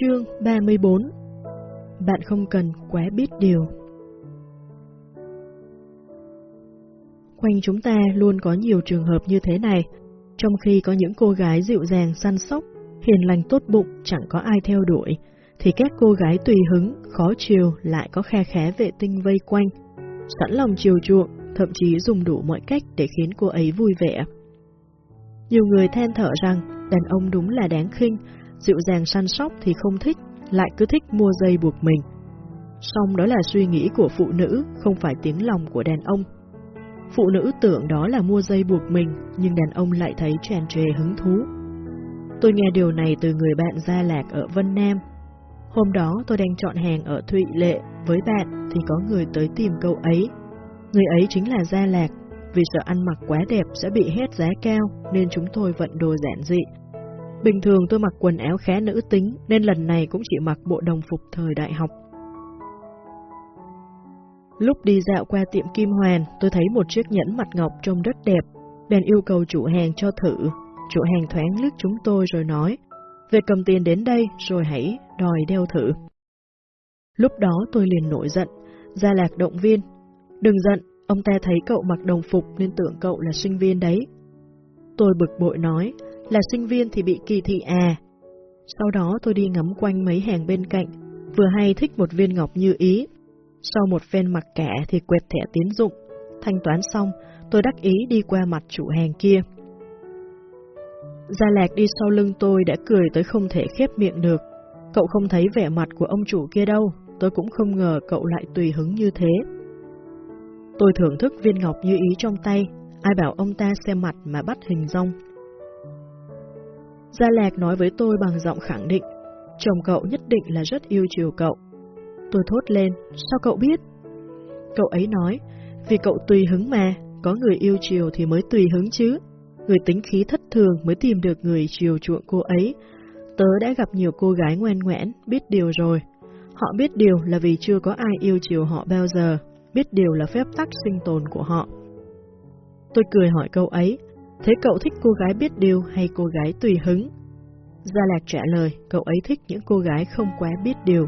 Chương 34 Bạn không cần quá biết điều Quanh chúng ta luôn có nhiều trường hợp như thế này, trong khi có những cô gái dịu dàng săn sóc, hiền lành tốt bụng chẳng có ai theo đuổi, thì các cô gái tùy hứng, khó chiều lại có khe khé vệ tinh vây quanh, sẵn lòng chiều chuộng, thậm chí dùng đủ mọi cách để khiến cô ấy vui vẻ. Nhiều người than thở rằng đàn ông đúng là đáng khinh, dịu dàng săn sóc thì không thích, lại cứ thích mua dây buộc mình. Song đó là suy nghĩ của phụ nữ, không phải tiếng lòng của đàn ông. Phụ nữ tưởng đó là mua dây buộc mình, nhưng đàn ông lại thấy tràn trề hứng thú. Tôi nghe điều này từ người bạn Gia Lạc ở Vân Nam. Hôm đó tôi đang chọn hàng ở Thụy Lệ với bạn thì có người tới tìm cậu ấy. Người ấy chính là Gia Lạc, vì sợ ăn mặc quá đẹp sẽ bị hết giá cao nên chúng tôi vận đồ giản dị. Bình thường tôi mặc quần áo khá nữ tính nên lần này cũng chỉ mặc bộ đồng phục thời đại học. Lúc đi dạo qua tiệm Kim Hoàn, tôi thấy một chiếc nhẫn mặt ngọc trông rất đẹp, bèn yêu cầu chủ hàng cho thử. Chủ hàng thoáng liếc chúng tôi rồi nói, về cầm tiền đến đây rồi hãy đòi đeo thử. Lúc đó tôi liền nổi giận, ra lạc động viên. Đừng giận, ông ta thấy cậu mặc đồng phục nên tưởng cậu là sinh viên đấy. Tôi bực bội nói, là sinh viên thì bị kỳ thị à. Sau đó tôi đi ngắm quanh mấy hàng bên cạnh, vừa hay thích một viên ngọc như ý. Sau một phen mặc kẻ thì quẹt thẻ tiến dụng. Thanh toán xong, tôi đắc ý đi qua mặt chủ hàng kia. Gia Lạc đi sau lưng tôi đã cười tới không thể khép miệng được. Cậu không thấy vẻ mặt của ông chủ kia đâu, tôi cũng không ngờ cậu lại tùy hứng như thế. Tôi thưởng thức viên ngọc như ý trong tay, ai bảo ông ta xem mặt mà bắt hình rong. Gia Lạc nói với tôi bằng giọng khẳng định, chồng cậu nhất định là rất yêu chiều cậu. Tôi thốt lên, sao cậu biết? Cậu ấy nói, vì cậu tùy hứng mà, có người yêu chiều thì mới tùy hứng chứ. Người tính khí thất thường mới tìm được người chiều chuộng cô ấy. Tớ đã gặp nhiều cô gái ngoan ngoãn, biết điều rồi. Họ biết điều là vì chưa có ai yêu chiều họ bao giờ, biết điều là phép tắc sinh tồn của họ. Tôi cười hỏi câu ấy, thế cậu thích cô gái biết điều hay cô gái tùy hứng? Gia Lạc trả lời, cậu ấy thích những cô gái không quá biết điều.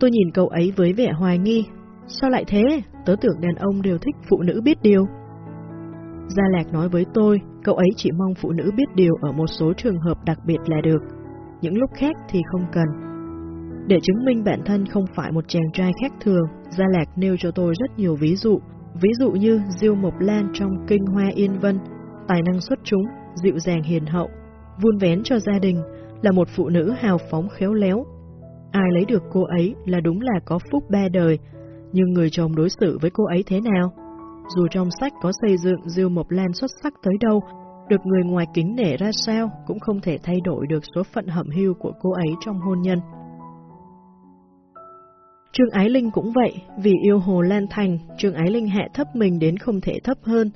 Tôi nhìn cậu ấy với vẻ hoài nghi. Sao lại thế? Tớ tưởng đàn ông đều thích phụ nữ biết điều. Gia Lạc nói với tôi, cậu ấy chỉ mong phụ nữ biết điều ở một số trường hợp đặc biệt là được. Những lúc khác thì không cần. Để chứng minh bản thân không phải một chàng trai khác thường, Gia Lạc nêu cho tôi rất nhiều ví dụ. Ví dụ như Diêu Mộc Lan trong Kinh Hoa Yên Vân, tài năng xuất chúng, dịu dàng hiền hậu, vun vén cho gia đình, là một phụ nữ hào phóng khéo léo. Ai lấy được cô ấy là đúng là có phúc ba đời, nhưng người chồng đối xử với cô ấy thế nào? Dù trong sách có xây dựng Diêu Mộc Lan xuất sắc tới đâu, được người ngoài kính nể ra sao cũng không thể thay đổi được số phận hậm hưu của cô ấy trong hôn nhân. Trương Ái Linh cũng vậy, vì yêu Hồ Lan Thành, Trương Ái Linh hạ thấp mình đến không thể thấp hơn,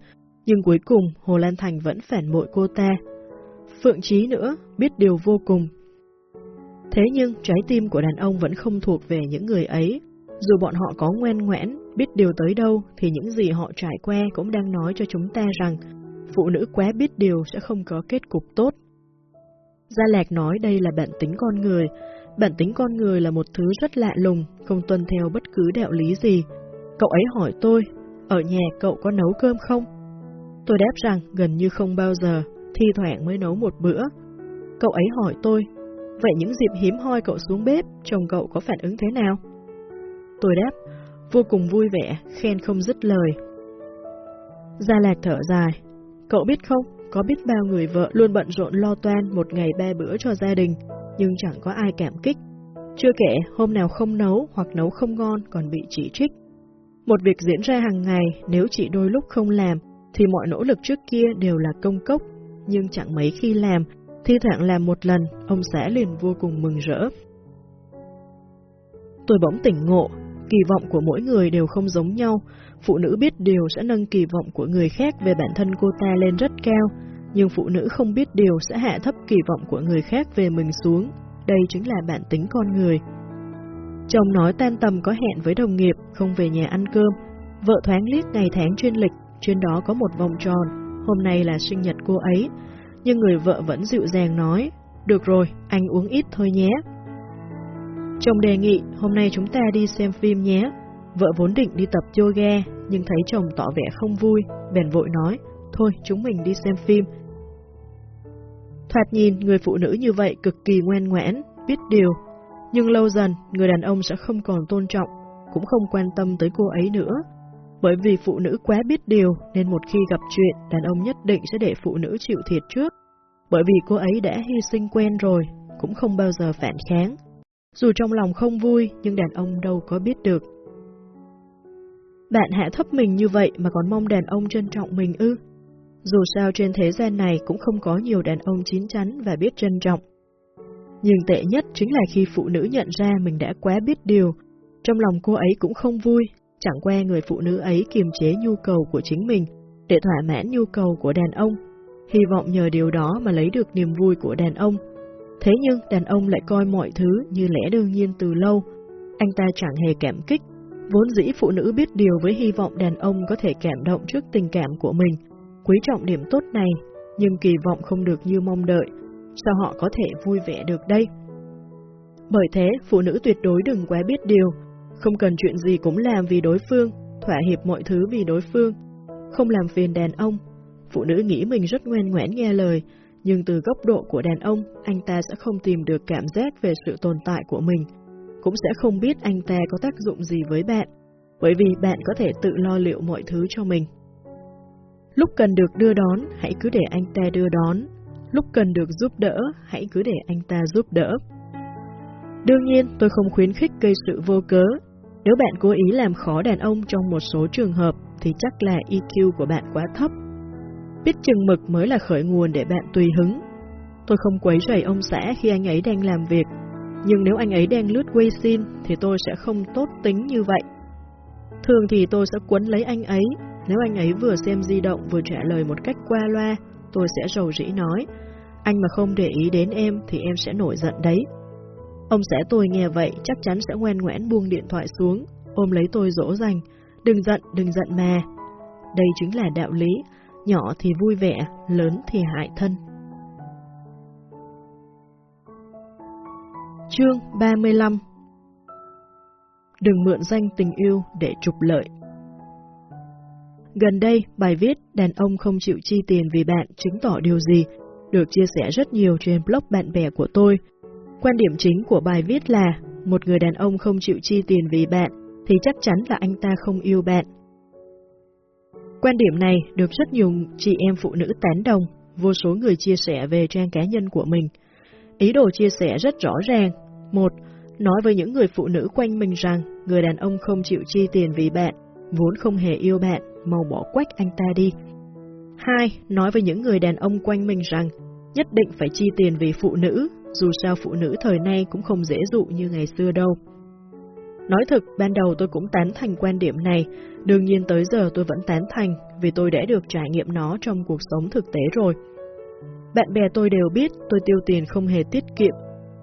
nhưng cuối cùng Hồ Lan Thành vẫn phản bội cô ta. Phượng Trí nữa, biết điều vô cùng. Thế nhưng trái tim của đàn ông vẫn không thuộc về những người ấy, dù bọn họ có ngoan ngoãn, biết điều tới đâu thì những gì họ trải qua cũng đang nói cho chúng ta rằng phụ nữ quá biết điều sẽ không có kết cục tốt. Gia Lạc nói đây là bản tính con người. Bản tính con người là một thứ rất lạ lùng, không tuân theo bất cứ đạo lý gì. Cậu ấy hỏi tôi, ở nhà cậu có nấu cơm không? Tôi đáp rằng gần như không bao giờ, thi thoảng mới nấu một bữa. Cậu ấy hỏi tôi, vậy những dịp hiếm hoi cậu xuống bếp, chồng cậu có phản ứng thế nào? Tôi đáp, vô cùng vui vẻ, khen không dứt lời. Gia Lạc thở dài, cậu biết không, có biết bao người vợ luôn bận rộn lo toan một ngày ba bữa cho gia đình, nhưng chẳng có ai cảm kích. Chưa kể, hôm nào không nấu hoặc nấu không ngon còn bị chỉ trích. Một việc diễn ra hàng ngày, nếu chị đôi lúc không làm, thì mọi nỗ lực trước kia đều là công cốc, nhưng chẳng mấy khi làm, thi thoảng làm một lần, ông xã liền vô cùng mừng rỡ. Tôi bỗng tỉnh ngộ, Kỳ vọng của mỗi người đều không giống nhau, phụ nữ biết điều sẽ nâng kỳ vọng của người khác về bản thân cô ta lên rất cao, nhưng phụ nữ không biết điều sẽ hạ thấp kỳ vọng của người khác về mình xuống. Đây chính là bản tính con người. Chồng nói tan tầm có hẹn với đồng nghiệp, không về nhà ăn cơm. Vợ thoáng liếc ngày tháng chuyên lịch, trên đó có một vòng tròn, hôm nay là sinh nhật cô ấy. Nhưng người vợ vẫn dịu dàng nói, được rồi, anh uống ít thôi nhé. Chồng đề nghị hôm nay chúng ta đi xem phim nhé. Vợ vốn định đi tập yoga, nhưng thấy chồng tỏ vẻ không vui, bèn vội nói, thôi chúng mình đi xem phim. Thoạt nhìn, người phụ nữ như vậy cực kỳ ngoan ngoãn, biết điều, nhưng lâu dần, người đàn ông sẽ không còn tôn trọng, cũng không quan tâm tới cô ấy nữa. Bởi vì phụ nữ quá biết điều, nên một khi gặp chuyện, đàn ông nhất định sẽ để phụ nữ chịu thiệt trước. Bởi vì cô ấy đã hy sinh quen rồi, cũng không bao giờ phản kháng. Dù trong lòng không vui, nhưng đàn ông đâu có biết được. Bạn hạ thấp mình như vậy mà còn mong đàn ông trân trọng mình ư? Dù sao trên thế gian này cũng không có nhiều đàn ông chín chắn và biết trân trọng. Nhưng tệ nhất chính là khi phụ nữ nhận ra mình đã quá biết điều, trong lòng cô ấy cũng không vui, chẳng qua người phụ nữ ấy kiềm chế nhu cầu của chính mình để thỏa mãn nhu cầu của đàn ông, hy vọng nhờ điều đó mà lấy được niềm vui của đàn ông. Thế nhưng đàn ông lại coi mọi thứ như lẽ đương nhiên từ lâu, anh ta chẳng hề cảm kích, vốn dĩ phụ nữ biết điều với hy vọng đàn ông có thể cảm động trước tình cảm của mình, quý trọng điểm tốt này, nhưng kỳ vọng không được như mong đợi, sao họ có thể vui vẻ được đây? Bởi thế, phụ nữ tuyệt đối đừng quá biết điều, không cần chuyện gì cũng làm vì đối phương, thỏa hiệp mọi thứ vì đối phương, không làm phiền đàn ông. Phụ nữ nghĩ mình rất ngoan ngoãn nghe lời, nhưng từ góc độ của đàn ông, anh ta sẽ không tìm được cảm giác về sự tồn tại của mình, cũng sẽ không biết anh ta có tác dụng gì với bạn, bởi vì bạn có thể tự lo liệu mọi thứ cho mình. Lúc cần được đưa đón, hãy cứ để anh ta đưa đón, lúc cần được giúp đỡ, hãy cứ để anh ta giúp đỡ. Đương nhiên, tôi không khuyến khích gây sự vô cớ. Nếu bạn cố ý làm khó đàn ông trong một số trường hợp, thì chắc là EQ của bạn quá thấp. Biết chừng mực mới là khởi nguồn để bạn tùy hứng. Tôi không quấy rầy ông xã khi anh ấy đang làm việc, nhưng nếu anh ấy đang lướt xin thì tôi sẽ không tốt tính như vậy. Thường thì tôi sẽ quấn lấy anh ấy, nếu anh ấy vừa xem di động vừa trả lời một cách qua loa, tôi sẽ rầu rĩ nói, anh mà không để ý đến em thì em sẽ nổi giận đấy. Ông sẽ tôi nghe vậy chắc chắn sẽ ngoan ngoãn buông điện thoại xuống, ôm lấy tôi dỗ dành, đừng giận, đừng giận mà. Đây chính là đạo lý, nhỏ thì vui vẻ, lớn thì hại thân. Chương 35 Đừng mượn danh tình yêu để trục lợi Gần đây, bài viết Đàn ông không chịu chi tiền vì bạn chứng tỏ điều gì được chia sẻ rất nhiều trên blog bạn bè của tôi. Quan điểm chính của bài viết là một người đàn ông không chịu chi tiền vì bạn thì chắc chắn là anh ta không yêu bạn. Quan điểm này được rất nhiều chị em phụ nữ tán đồng, vô số người chia sẻ về trang cá nhân của mình. Ý đồ chia sẻ rất rõ ràng. Một, nói với những người phụ nữ quanh mình rằng người đàn ông không chịu chi tiền vì bạn, vốn không hề yêu bạn, mau bỏ quách anh ta đi. Hai, nói với những người đàn ông quanh mình rằng nhất định phải chi tiền vì phụ nữ, dù sao phụ nữ thời nay cũng không dễ dụ như ngày xưa đâu. Nói thực, ban đầu tôi cũng tán thành quan điểm này, đương nhiên tới giờ tôi vẫn tán thành vì tôi đã được trải nghiệm nó trong cuộc sống thực tế rồi. Bạn bè tôi đều biết tôi tiêu tiền không hề tiết kiệm.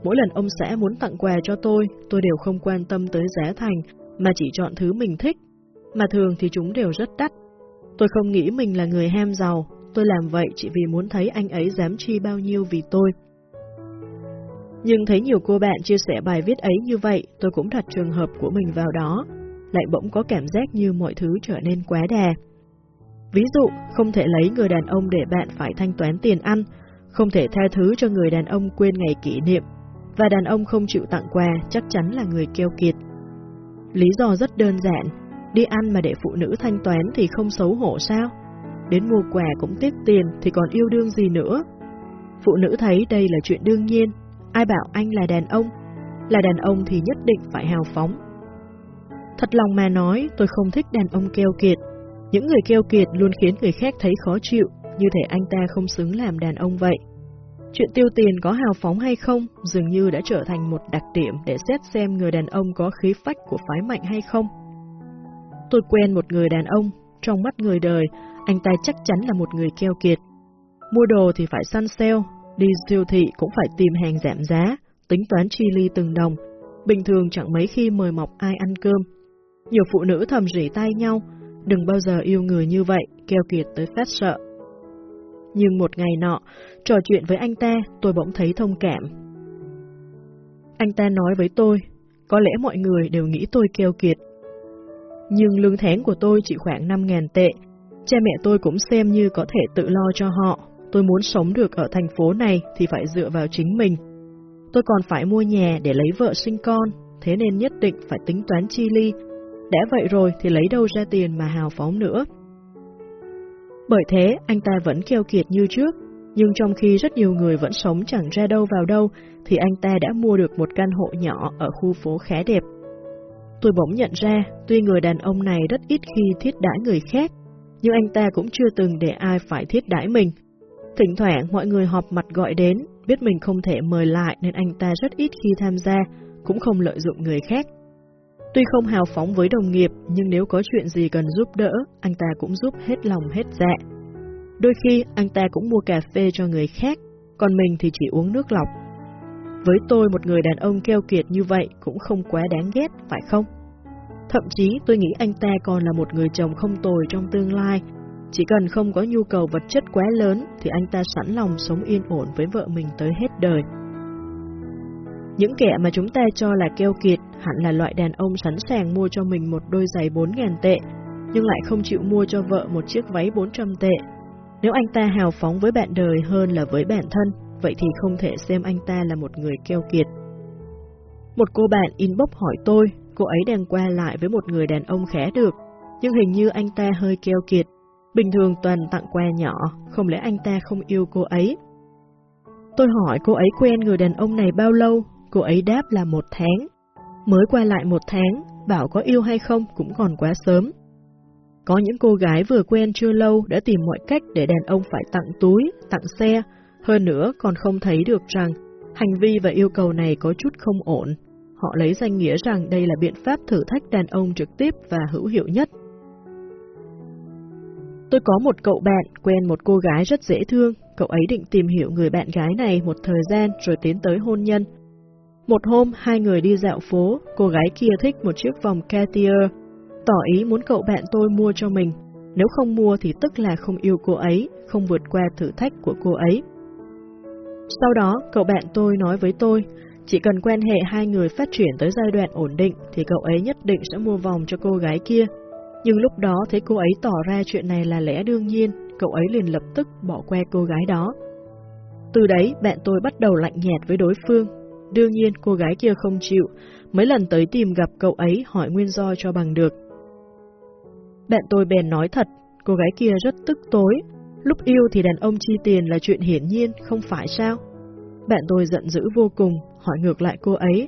Mỗi lần ông xã muốn tặng quà cho tôi, tôi đều không quan tâm tới giá thành, mà chỉ chọn thứ mình thích. Mà thường thì chúng đều rất đắt. Tôi không nghĩ mình là người ham giàu, tôi làm vậy chỉ vì muốn thấy anh ấy dám chi bao nhiêu vì tôi. Nhưng thấy nhiều cô bạn chia sẻ bài viết ấy như vậy, tôi cũng đặt trường hợp của mình vào đó, lại bỗng có cảm giác như mọi thứ trở nên quá đà. Ví dụ, không thể lấy người đàn ông để bạn phải thanh toán tiền ăn, không thể tha thứ cho người đàn ông quên ngày kỷ niệm, và đàn ông không chịu tặng quà chắc chắn là người keo kiệt. Lý do rất đơn giản, đi ăn mà để phụ nữ thanh toán thì không xấu hổ sao? Đến mua quà cũng tiếc tiền thì còn yêu đương gì nữa? Phụ nữ thấy đây là chuyện đương nhiên, ai bảo anh là đàn ông? Là đàn ông thì nhất định phải hào phóng. Thật lòng mà nói, tôi không thích đàn ông keo kiệt. Những người keo kiệt luôn khiến người khác thấy khó chịu, như thể anh ta không xứng làm đàn ông vậy. Chuyện tiêu tiền có hào phóng hay không dường như đã trở thành một đặc điểm để xét xem người đàn ông có khí phách của phái mạnh hay không. Tôi quen một người đàn ông, trong mắt người đời, anh ta chắc chắn là một người keo kiệt. Mua đồ thì phải săn sale, đi siêu thị cũng phải tìm hàng giảm giá, tính toán chi ly từng đồng. Bình thường chẳng mấy khi mời mọc ai ăn cơm. Nhiều phụ nữ thầm rỉ tay nhau, đừng bao giờ yêu người như vậy, keo kiệt tới phát sợ. nhưng một ngày nọ, trò chuyện với anh ta, tôi bỗng thấy thông cảm. Anh ta nói với tôi, có lẽ mọi người đều nghĩ tôi keo kiệt. Nhưng lương tháng của tôi chỉ khoảng 5.000 tệ, cha mẹ tôi cũng xem như có thể tự lo cho họ. Tôi muốn sống được ở thành phố này thì phải dựa vào chính mình. Tôi còn phải mua nhà để lấy vợ sinh con, thế nên nhất định phải tính toán chi ly. Đã vậy rồi thì lấy đâu ra tiền mà hào phóng nữa. Bởi thế, anh ta vẫn keo kiệt như trước, nhưng trong khi rất nhiều người vẫn sống chẳng ra đâu vào đâu, thì anh ta đã mua được một căn hộ nhỏ ở khu phố khá đẹp. Tôi bỗng nhận ra, tuy người đàn ông này rất ít khi thiết đãi người khác, nhưng anh ta cũng chưa từng để ai phải thiết đãi mình. Thỉnh thoảng mọi người họp mặt gọi đến, biết mình không thể mời lại nên anh ta rất ít khi tham gia, cũng không lợi dụng người khác. Tuy không hào phóng với đồng nghiệp, nhưng nếu có chuyện gì cần giúp đỡ, anh ta cũng giúp hết lòng hết dạ. Đôi khi, anh ta cũng mua cà phê cho người khác, còn mình thì chỉ uống nước lọc. Với tôi, một người đàn ông keo kiệt như vậy cũng không quá đáng ghét, phải không? Thậm chí tôi nghĩ anh ta còn là một người chồng không tồi trong tương lai. Chỉ cần không có nhu cầu vật chất quá lớn thì anh ta sẵn lòng sống yên ổn với vợ mình tới hết đời. Những kẻ mà chúng ta cho là keo kiệt hẳn là loại đàn ông sẵn sàng mua cho mình một đôi giày 4.000 tệ, nhưng lại không chịu mua cho vợ một chiếc váy 400 tệ. Nếu anh ta hào phóng với bạn đời hơn là với bản thân, vậy thì không thể xem anh ta là một người keo kiệt. Một cô bạn inbox hỏi tôi, cô ấy đang qua lại với một người đàn ông khá được, nhưng hình như anh ta hơi keo kiệt. Bình thường toàn tặng quà nhỏ, không lẽ anh ta không yêu cô ấy? Tôi hỏi cô ấy quen người đàn ông này bao lâu, cô ấy đáp là một tháng. Mới qua lại một tháng, bảo có yêu hay không cũng còn quá sớm. Có những cô gái vừa quen chưa lâu đã tìm mọi cách để đàn ông phải tặng túi, tặng xe, hơn nữa còn không thấy được rằng hành vi và yêu cầu này có chút không ổn. Họ lấy danh nghĩa rằng đây là biện pháp thử thách đàn ông trực tiếp và hữu hiệu nhất. Tôi có một cậu bạn quen một cô gái rất dễ thương, cậu ấy định tìm hiểu người bạn gái này một thời gian rồi tiến tới hôn nhân. Một hôm, hai người đi dạo phố, cô gái kia thích một chiếc vòng Cartier, tỏ ý muốn cậu bạn tôi mua cho mình. Nếu không mua thì tức là không yêu cô ấy, không vượt qua thử thách của cô ấy. Sau đó, cậu bạn tôi nói với tôi, chỉ cần quan hệ hai người phát triển tới giai đoạn ổn định thì cậu ấy nhất định sẽ mua vòng cho cô gái kia. Nhưng lúc đó thấy cô ấy tỏ ra chuyện này là lẽ đương nhiên, cậu ấy liền lập tức bỏ qua cô gái đó. Từ đấy, bạn tôi bắt đầu lạnh nhạt với đối phương. Đương nhiên, cô gái kia không chịu, mấy lần tới tìm gặp cậu ấy hỏi nguyên do cho bằng được. Bạn tôi bèn nói thật, cô gái kia rất tức tối, lúc yêu thì đàn ông chi tiền là chuyện hiển nhiên, không phải sao? Bạn tôi giận dữ vô cùng, hỏi ngược lại cô ấy,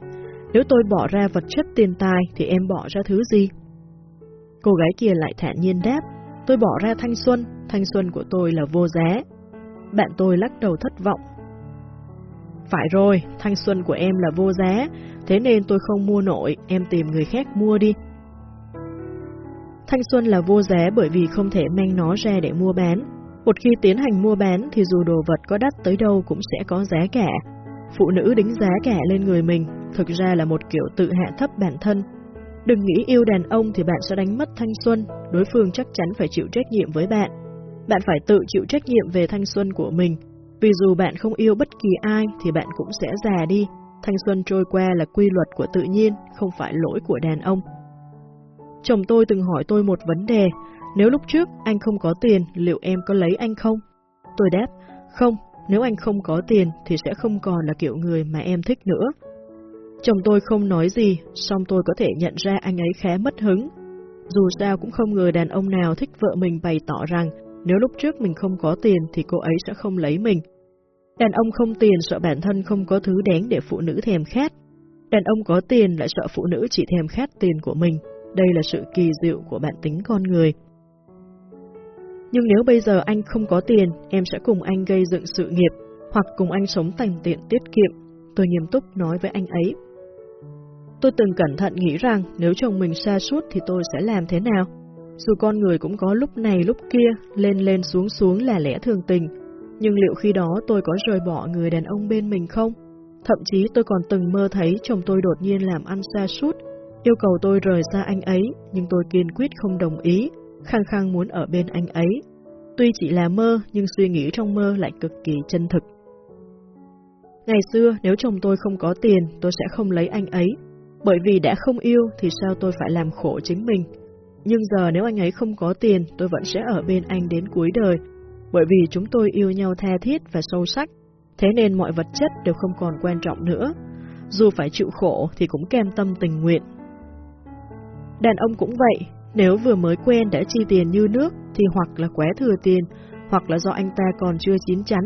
nếu tôi bỏ ra vật chất tiền tài thì em bỏ ra thứ gì? Cô gái kia lại thản nhiên đáp, tôi bỏ ra thanh xuân, thanh xuân của tôi là vô giá. Bạn tôi lắc đầu thất vọng. Phải rồi, thanh xuân của em là vô giá, thế nên tôi không mua nổi, em tìm người khác mua đi. Thanh xuân là vô giá bởi vì không thể mang nó ra để mua bán. Một khi tiến hành mua bán thì dù đồ vật có đắt tới đâu cũng sẽ có giá cả. Phụ nữ đính giá cả lên người mình, thực ra là một kiểu tự hạ thấp bản thân. Đừng nghĩ yêu đàn ông thì bạn sẽ đánh mất thanh xuân, đối phương chắc chắn phải chịu trách nhiệm với bạn. Bạn phải tự chịu trách nhiệm về thanh xuân của mình, vì dù bạn không yêu bất kỳ ai thì bạn cũng sẽ già đi. Thanh xuân trôi qua là quy luật của tự nhiên, không phải lỗi của đàn ông. Chồng tôi từng hỏi tôi một vấn đề, nếu lúc trước anh không có tiền, liệu em có lấy anh không? Tôi đáp, không, nếu anh không có tiền thì sẽ không còn là kiểu người mà em thích nữa. Chồng tôi không nói gì, song tôi có thể nhận ra anh ấy khá mất hứng. Dù sao cũng không ngờ đàn ông nào thích vợ mình bày tỏ rằng nếu lúc trước mình không có tiền thì cô ấy sẽ không lấy mình. Đàn ông không tiền sợ bản thân không có thứ đáng để phụ nữ thèm khát. Đàn ông có tiền lại sợ phụ nữ chỉ thèm khát tiền của mình. Đây là sự kỳ diệu của bản tính con người. Nhưng nếu bây giờ anh không có tiền, em sẽ cùng anh gây dựng sự nghiệp, hoặc cùng anh sống thành tiện tiết kiệm. Tôi nghiêm túc nói với anh ấy. Tôi từng cẩn thận nghĩ rằng nếu chồng mình xa suốt thì tôi sẽ làm thế nào? Dù con người cũng có lúc này lúc kia, lên lên xuống xuống là lẽ thường tình, nhưng liệu khi đó tôi có rời bỏ người đàn ông bên mình không? Thậm chí tôi còn từng mơ thấy chồng tôi đột nhiên làm ăn xa suốt, yêu cầu tôi rời xa anh ấy, nhưng tôi kiên quyết không đồng ý, khăng khăng muốn ở bên anh ấy. Tuy chỉ là mơ, nhưng suy nghĩ trong mơ lại cực kỳ chân thực. Ngày xưa, nếu chồng tôi không có tiền, tôi sẽ không lấy anh ấy. Bởi vì đã không yêu thì sao tôi phải làm khổ chính mình. Nhưng giờ nếu anh ấy không có tiền, tôi vẫn sẽ ở bên anh đến cuối đời. Bởi vì chúng tôi yêu nhau tha thiết và sâu sắc, thế nên mọi vật chất đều không còn quan trọng nữa. Dù phải chịu khổ thì cũng kem tâm tình nguyện. Đàn ông cũng vậy, nếu vừa mới quen đã chi tiền như nước thì hoặc là quá thừa tiền, hoặc là do anh ta còn chưa chín chắn.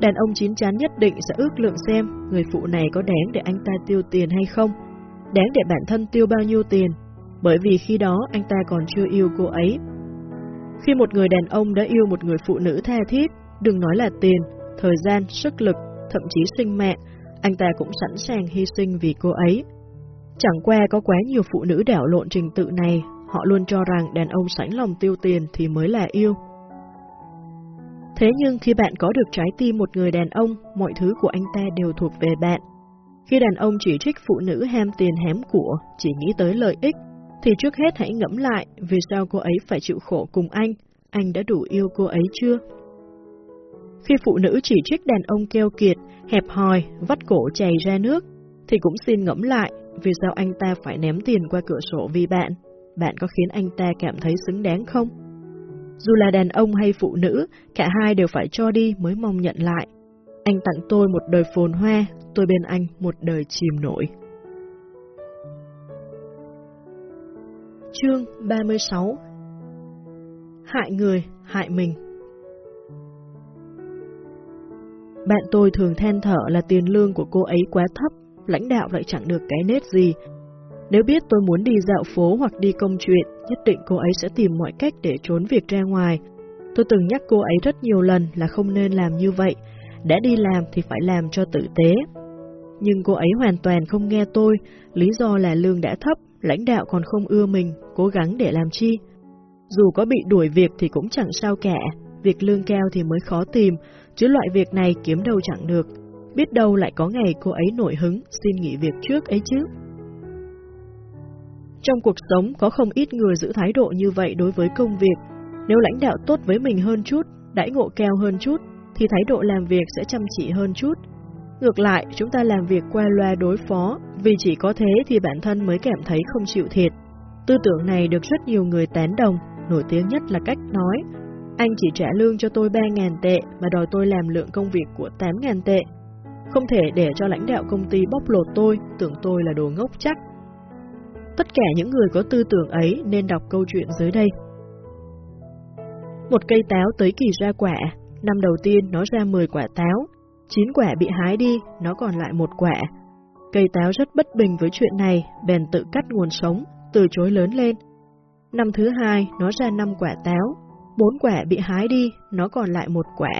Đàn ông chín chắn nhất định sẽ ước lượng xem người phụ này có đáng để anh ta tiêu tiền hay không, đáng để bản thân tiêu bao nhiêu tiền, bởi vì khi đó anh ta còn chưa yêu cô ấy. Khi một người đàn ông đã yêu một người phụ nữ tha thiết, đừng nói là tiền, thời gian, sức lực, thậm chí sinh mạng, anh ta cũng sẵn sàng hy sinh vì cô ấy. Chẳng qua có quá nhiều phụ nữ đảo lộn trình tự này, họ luôn cho rằng đàn ông sẵn lòng tiêu tiền thì mới là yêu. Thế nhưng khi bạn có được trái tim một người đàn ông, mọi thứ của anh ta đều thuộc về bạn. Khi đàn ông chỉ trích phụ nữ ham tiền hém của, chỉ nghĩ tới lợi ích, thì trước hết hãy ngẫm lại vì sao cô ấy phải chịu khổ cùng anh, anh đã đủ yêu cô ấy chưa? Khi phụ nữ chỉ trích đàn ông keo kiệt, hẹp hòi, vắt cổ chảy ra nước, thì cũng xin ngẫm lại vì sao anh ta phải ném tiền qua cửa sổ vì bạn. Bạn có khiến anh ta cảm thấy xứng đáng không? Dù là đàn ông hay phụ nữ, cả hai đều phải cho đi mới mong nhận lại. Anh tặng tôi một đời phồn hoa, tôi bên anh một đời chìm nổi. Chương 36 Hại người, hại mình Bạn tôi thường than thở là tiền lương của cô ấy quá thấp, lãnh đạo lại chẳng được cái nết gì. Nếu biết tôi muốn đi dạo phố hoặc đi công chuyện, nhất định cô ấy sẽ tìm mọi cách để trốn việc ra ngoài. Tôi từng nhắc cô ấy rất nhiều lần là không nên làm như vậy, đã đi làm thì phải làm cho tử tế. Nhưng cô ấy hoàn toàn không nghe tôi, lý do là lương đã thấp, lãnh đạo còn không ưa mình, cố gắng để làm chi. Dù có bị đuổi việc thì cũng chẳng sao cả, việc lương cao thì mới khó tìm, chứ loại việc này kiếm đâu chẳng được. Biết đâu lại có ngày cô ấy nổi hứng, xin nghỉ việc trước ấy chứ. Trong cuộc sống có không ít người giữ thái độ như vậy đối với công việc. Nếu lãnh đạo tốt với mình hơn chút, đãi ngộ cao hơn chút, thì thái độ làm việc sẽ chăm chỉ hơn chút. Ngược lại, chúng ta làm việc qua loa đối phó, vì chỉ có thế thì bản thân mới cảm thấy không chịu thiệt. Tư tưởng này được rất nhiều người tán đồng, nổi tiếng nhất là cách nói. Anh chỉ trả lương cho tôi 3.000 tệ mà đòi tôi làm lượng công việc của 8.000 tệ. Không thể để cho lãnh đạo công ty bóc lột tôi, tưởng tôi là đồ ngốc chắc. Tất cả những người có tư tưởng ấy nên đọc câu chuyện dưới đây. Một cây táo tới kỳ ra quả, năm đầu tiên nó ra 10 quả táo, 9 quả bị hái đi, nó còn lại một quả. Cây táo rất bất bình với chuyện này, bèn tự cắt nguồn sống, từ chối lớn lên. Năm thứ hai, nó ra 5 quả táo, 4 quả bị hái đi, nó còn lại một quả.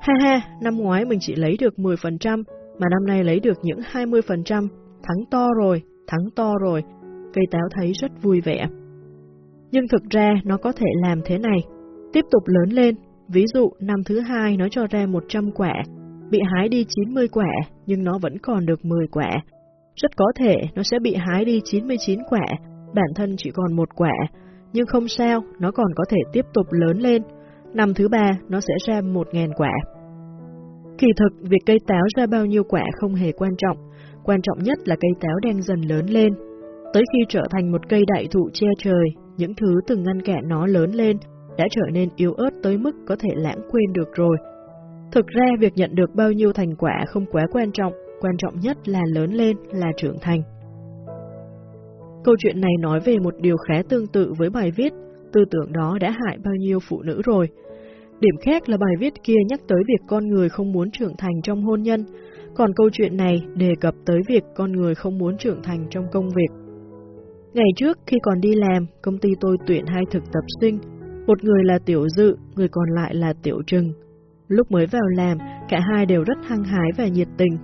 Ha ha, năm ngoái mình chỉ lấy được 10%, mà năm nay lấy được những 20%, thắng to rồi, thắng to rồi, cây táo thấy rất vui vẻ. Nhưng thực ra nó có thể làm thế này, tiếp tục lớn lên, ví dụ năm thứ hai nó cho ra 100 quả, bị hái đi 90 quả nhưng nó vẫn còn được 10 quả. Rất có thể nó sẽ bị hái đi 99 quả, bản thân chỉ còn một quả, nhưng không sao, nó còn có thể tiếp tục lớn lên. Năm thứ ba nó sẽ ra 1.000 quả. Kỳ thực, việc cây táo ra bao nhiêu quả không hề quan trọng, quan trọng nhất là cây táo đang dần lớn lên. Tới khi trở thành một cây đại thụ che trời, những thứ từng ngăn cản nó lớn lên đã trở nên yếu ớt tới mức có thể lãng quên được rồi. Thực ra việc nhận được bao nhiêu thành quả không quá quan trọng, quan trọng nhất là lớn lên, là trưởng thành. Câu chuyện này nói về một điều khá tương tự với bài viết, tư tưởng đó đã hại bao nhiêu phụ nữ rồi. Điểm khác là bài viết kia nhắc tới việc con người không muốn trưởng thành trong hôn nhân, còn câu chuyện này đề cập tới việc con người không muốn trưởng thành trong công việc. Ngày trước khi còn đi làm, công ty tôi tuyển hai thực tập sinh, một người là Tiểu Dự, người còn lại là Tiểu Trừng. Lúc mới vào làm, cả hai đều rất hăng hái và nhiệt tình.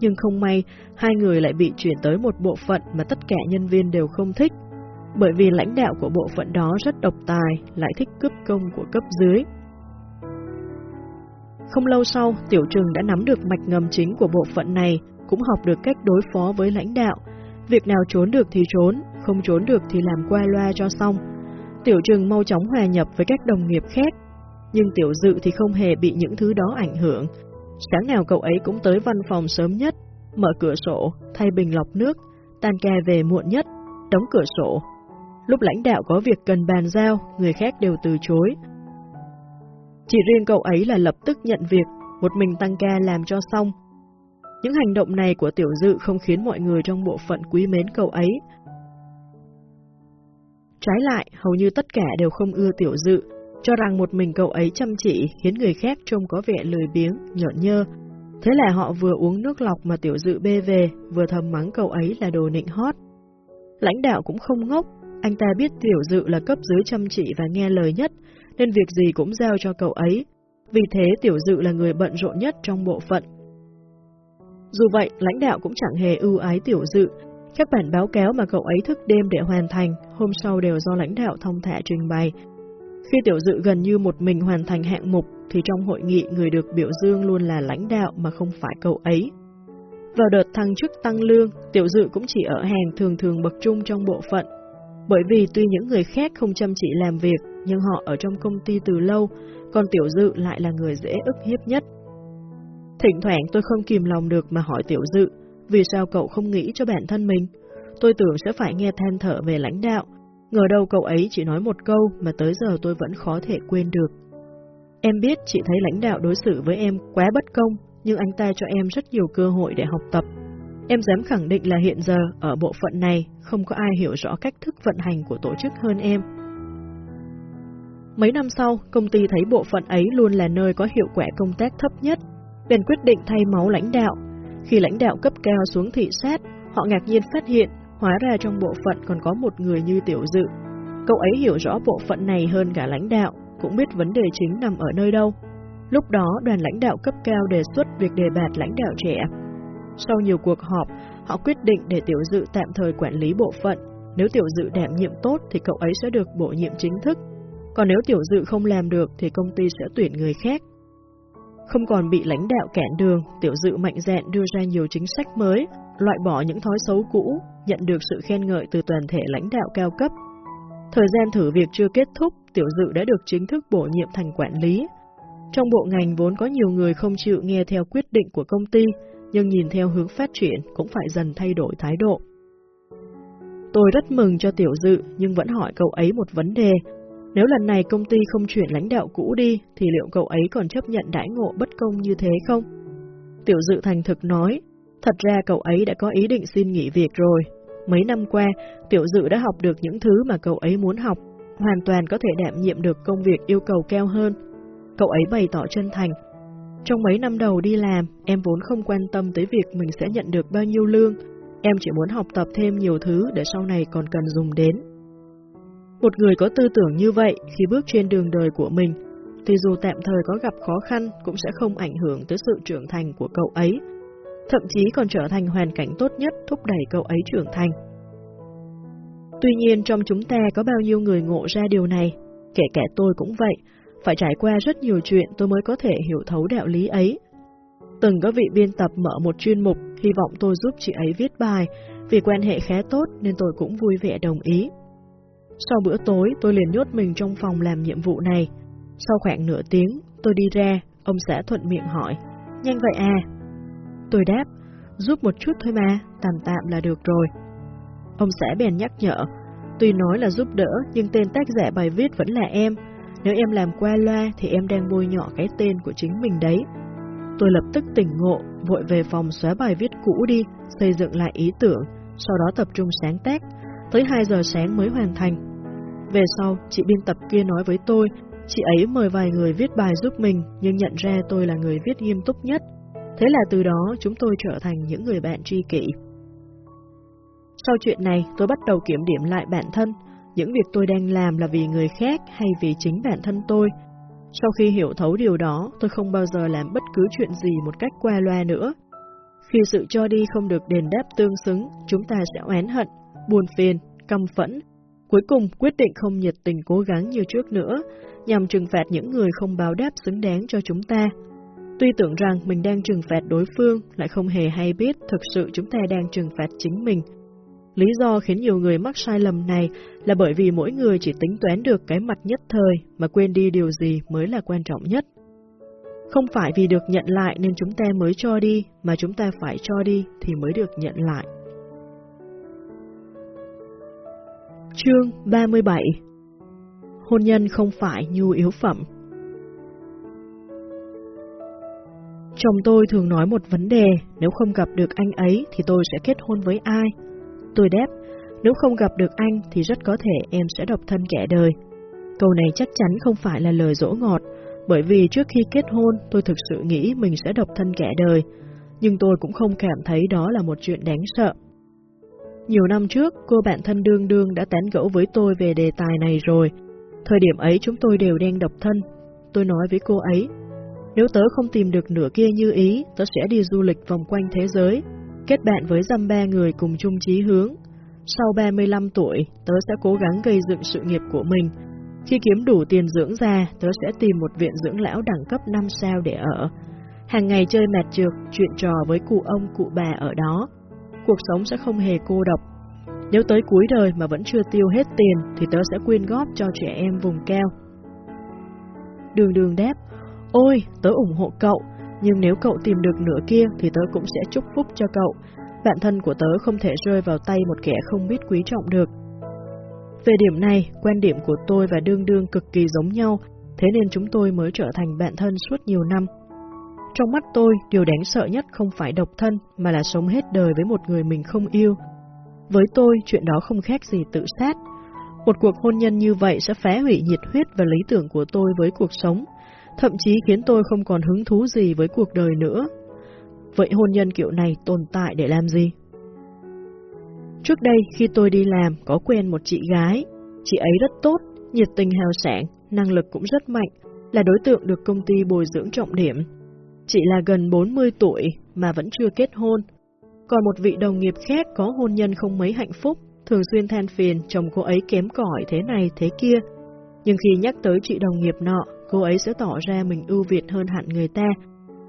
Nhưng không may, hai người lại bị chuyển tới một bộ phận mà tất cả nhân viên đều không thích. Bởi vì lãnh đạo của bộ phận đó rất độc tài, lại thích cướp công của cấp dưới. Không lâu sau, Tiểu Trừng đã nắm được mạch ngầm chính của bộ phận này, cũng học được cách đối phó với lãnh đạo. Việc nào trốn được thì trốn, không trốn được thì làm qua loa cho xong. Tiểu Trừng mau chóng hòa nhập với các đồng nghiệp khác. Nhưng tiểu dự thì không hề bị những thứ đó ảnh hưởng. Sáng nào cậu ấy cũng tới văn phòng sớm nhất, mở cửa sổ, thay bình lọc nước, tan ca về muộn nhất, đóng cửa sổ. Lúc lãnh đạo có việc cần bàn giao, người khác đều từ chối. Chỉ riêng cậu ấy là lập tức nhận việc, một mình tăng ca làm cho xong. Những hành động này của tiểu dự không khiến mọi người trong bộ phận quý mến cậu ấy. Trái lại, hầu như tất cả đều không ưa tiểu dự, cho rằng một mình cậu ấy chăm chỉ khiến người khác trông có vẻ lười biếng, nhợn nhơ. Thế là họ vừa uống nước lọc mà tiểu dự bê về, vừa thầm mắng cậu ấy là đồ nịnh hót. Lãnh đạo cũng không ngốc, anh ta biết tiểu dự là cấp dưới chăm chỉ và nghe lời nhất, nên việc gì cũng giao cho cậu ấy. Vì thế tiểu dự là người bận rộn nhất trong bộ phận. Dù vậy, lãnh đạo cũng chẳng hề ưu ái tiểu dự. Các bản báo cáo mà cậu ấy thức đêm để hoàn thành, hôm sau đều do lãnh đạo thông thả trình bày. Khi tiểu dự gần như một mình hoàn thành hạng mục, thì trong hội nghị người được biểu dương luôn là lãnh đạo mà không phải cậu ấy. Vào đợt thăng chức tăng lương, tiểu dự cũng chỉ ở hàng thường thường bậc trung trong bộ phận. Bởi vì tuy những người khác không chăm chỉ làm việc, nhưng họ ở trong công ty từ lâu, còn tiểu dự lại là người dễ ức hiếp nhất. Thỉnh thoảng tôi không kìm lòng được mà hỏi tiểu dự, vì sao cậu không nghĩ cho bản thân mình? Tôi tưởng sẽ phải nghe than thở về lãnh đạo, ngờ đâu cậu ấy chỉ nói một câu mà tới giờ tôi vẫn khó thể quên được. Em biết chị thấy lãnh đạo đối xử với em quá bất công, nhưng anh ta cho em rất nhiều cơ hội để học tập. Em dám khẳng định là hiện giờ, ở bộ phận này, không có ai hiểu rõ cách thức vận hành của tổ chức hơn em. Mấy năm sau, công ty thấy bộ phận ấy luôn là nơi có hiệu quả công tác thấp nhất, bèn quyết định thay máu lãnh đạo. Khi lãnh đạo cấp cao xuống thị sát, họ ngạc nhiên phát hiện, hóa ra trong bộ phận còn có một người như tiểu dự. Cậu ấy hiểu rõ bộ phận này hơn cả lãnh đạo, cũng biết vấn đề chính nằm ở nơi đâu. Lúc đó, đoàn lãnh đạo cấp cao đề xuất việc đề bạt lãnh đạo trẻ. Sau nhiều cuộc họp, họ quyết định để tiểu dự tạm thời quản lý bộ phận. Nếu tiểu dự đảm nhiệm tốt thì cậu ấy sẽ được bổ nhiệm chính thức. Còn nếu tiểu dự không làm được thì công ty sẽ tuyển người khác. Không còn bị lãnh đạo kẹn đường, tiểu dự mạnh dạn đưa ra nhiều chính sách mới, loại bỏ những thói xấu cũ, nhận được sự khen ngợi từ toàn thể lãnh đạo cao cấp. Thời gian thử việc chưa kết thúc, tiểu dự đã được chính thức bổ nhiệm thành quản lý. Trong bộ ngành vốn có nhiều người không chịu nghe theo quyết định của công ty, nhưng nhìn theo hướng phát triển cũng phải dần thay đổi thái độ. Tôi rất mừng cho tiểu dự nhưng vẫn hỏi cậu ấy một vấn đề. Nếu lần này công ty không chuyển lãnh đạo cũ đi thì liệu cậu ấy còn chấp nhận đãi ngộ bất công như thế không? Tiểu dự thành thực nói, thật ra cậu ấy đã có ý định xin nghỉ việc rồi. Mấy năm qua, tiểu dự đã học được những thứ mà cậu ấy muốn học, hoàn toàn có thể đảm nhiệm được công việc yêu cầu cao hơn. Cậu ấy bày tỏ chân thành, trong mấy năm đầu đi làm, em vốn không quan tâm tới việc mình sẽ nhận được bao nhiêu lương, em chỉ muốn học tập thêm nhiều thứ để sau này còn cần dùng đến. Một người có tư tưởng như vậy khi bước trên đường đời của mình, thì dù tạm thời có gặp khó khăn cũng sẽ không ảnh hưởng tới sự trưởng thành của cậu ấy, thậm chí còn trở thành hoàn cảnh tốt nhất thúc đẩy cậu ấy trưởng thành. Tuy nhiên trong chúng ta có bao nhiêu người ngộ ra điều này, kể cả tôi cũng vậy, phải trải qua rất nhiều chuyện tôi mới có thể hiểu thấu đạo lý ấy. Từng có vị biên tập mở một chuyên mục, hy vọng tôi giúp chị ấy viết bài, vì quan hệ khá tốt nên tôi cũng vui vẻ đồng ý. Sau bữa tối, tôi liền nhốt mình trong phòng làm nhiệm vụ này. Sau khoảng nửa tiếng, tôi đi ra, ông xã thuận miệng hỏi, nhanh vậy à? Tôi đáp, giúp một chút thôi mà, tạm tạm là được rồi. Ông xã bèn nhắc nhở, tuy nói là giúp đỡ nhưng tên tác giả bài viết vẫn là em, nếu em làm qua loa thì em đang bôi nhọ cái tên của chính mình đấy. Tôi lập tức tỉnh ngộ, vội về phòng xóa bài viết cũ đi, xây dựng lại ý tưởng, sau đó tập trung sáng tác. Tới 2 giờ sáng mới hoàn thành. Về sau, chị biên tập kia nói với tôi, chị ấy mời vài người viết bài giúp mình, nhưng nhận ra tôi là người viết nghiêm túc nhất. Thế là từ đó chúng tôi trở thành những người bạn tri kỷ. Sau chuyện này, tôi bắt đầu kiểm điểm lại bản thân, những việc tôi đang làm là vì người khác hay vì chính bản thân tôi. Sau khi hiểu thấu điều đó, tôi không bao giờ làm bất cứ chuyện gì một cách qua loa nữa. Khi sự cho đi không được đền đáp tương xứng, chúng ta sẽ oán hận, buồn phiền, căm phẫn. Cuối cùng quyết định không nhiệt tình cố gắng như trước nữa, nhằm trừng phạt những người không báo đáp xứng đáng cho chúng ta. Tuy tưởng rằng mình đang trừng phạt đối phương, lại không hề hay biết thực sự chúng ta đang trừng phạt chính mình. Lý do khiến nhiều người mắc sai lầm này là bởi vì mỗi người chỉ tính toán được cái mặt nhất thời mà quên đi điều gì mới là quan trọng nhất. Không phải vì được nhận lại nên chúng ta mới cho đi, mà chúng ta phải cho đi thì mới được nhận lại. Chương 37 Hôn nhân không phải nhu yếu phẩm Chồng tôi thường nói một vấn đề, nếu không gặp được anh ấy thì tôi sẽ kết hôn với ai? Tôi đáp, nếu không gặp được anh thì rất có thể em sẽ độc thân kẻ đời. Câu này chắc chắn không phải là lời dỗ ngọt, bởi vì trước khi kết hôn tôi thực sự nghĩ mình sẽ độc thân kẻ đời, nhưng tôi cũng không cảm thấy đó là một chuyện đáng sợ. Nhiều năm trước, cô bạn thân đương đương đã tán gẫu với tôi về đề tài này rồi. Thời điểm ấy chúng tôi đều đang độc thân. Tôi nói với cô ấy, nếu tớ không tìm được nửa kia như ý, tớ sẽ đi du lịch vòng quanh thế giới, kết bạn với dăm ba người cùng chung chí hướng. Sau 35 tuổi, tớ sẽ cố gắng gây dựng sự nghiệp của mình. Khi kiếm đủ tiền dưỡng ra, tớ sẽ tìm một viện dưỡng lão đẳng cấp 5 sao để ở. Hàng ngày chơi mạt trượt, chuyện trò với cụ ông cụ bà ở đó. Cuộc sống sẽ không hề cô độc. Nếu tới cuối đời mà vẫn chưa tiêu hết tiền thì tớ sẽ quyên góp cho trẻ em vùng cao. Đường đường đáp, ôi, tớ ủng hộ cậu, nhưng nếu cậu tìm được nửa kia thì tớ cũng sẽ chúc phúc cho cậu. Bạn thân của tớ không thể rơi vào tay một kẻ không biết quý trọng được. Về điểm này, quan điểm của tôi và đương đương cực kỳ giống nhau, thế nên chúng tôi mới trở thành bạn thân suốt nhiều năm. Trong mắt tôi, điều đáng sợ nhất không phải độc thân, mà là sống hết đời với một người mình không yêu. Với tôi, chuyện đó không khác gì tự sát. Một cuộc hôn nhân như vậy sẽ phá hủy nhiệt huyết và lý tưởng của tôi với cuộc sống, thậm chí khiến tôi không còn hứng thú gì với cuộc đời nữa. Vậy hôn nhân kiểu này tồn tại để làm gì? Trước đây khi tôi đi làm có quen một chị gái, chị ấy rất tốt, nhiệt tình hào sảng, năng lực cũng rất mạnh, là đối tượng được công ty bồi dưỡng trọng điểm. Chị là gần 40 tuổi mà vẫn chưa kết hôn. Còn một vị đồng nghiệp khác có hôn nhân không mấy hạnh phúc, thường xuyên than phiền chồng cô ấy kém cỏi thế này thế kia. Nhưng khi nhắc tới chị đồng nghiệp nọ, cô ấy sẽ tỏ ra mình ưu việt hơn hẳn người ta.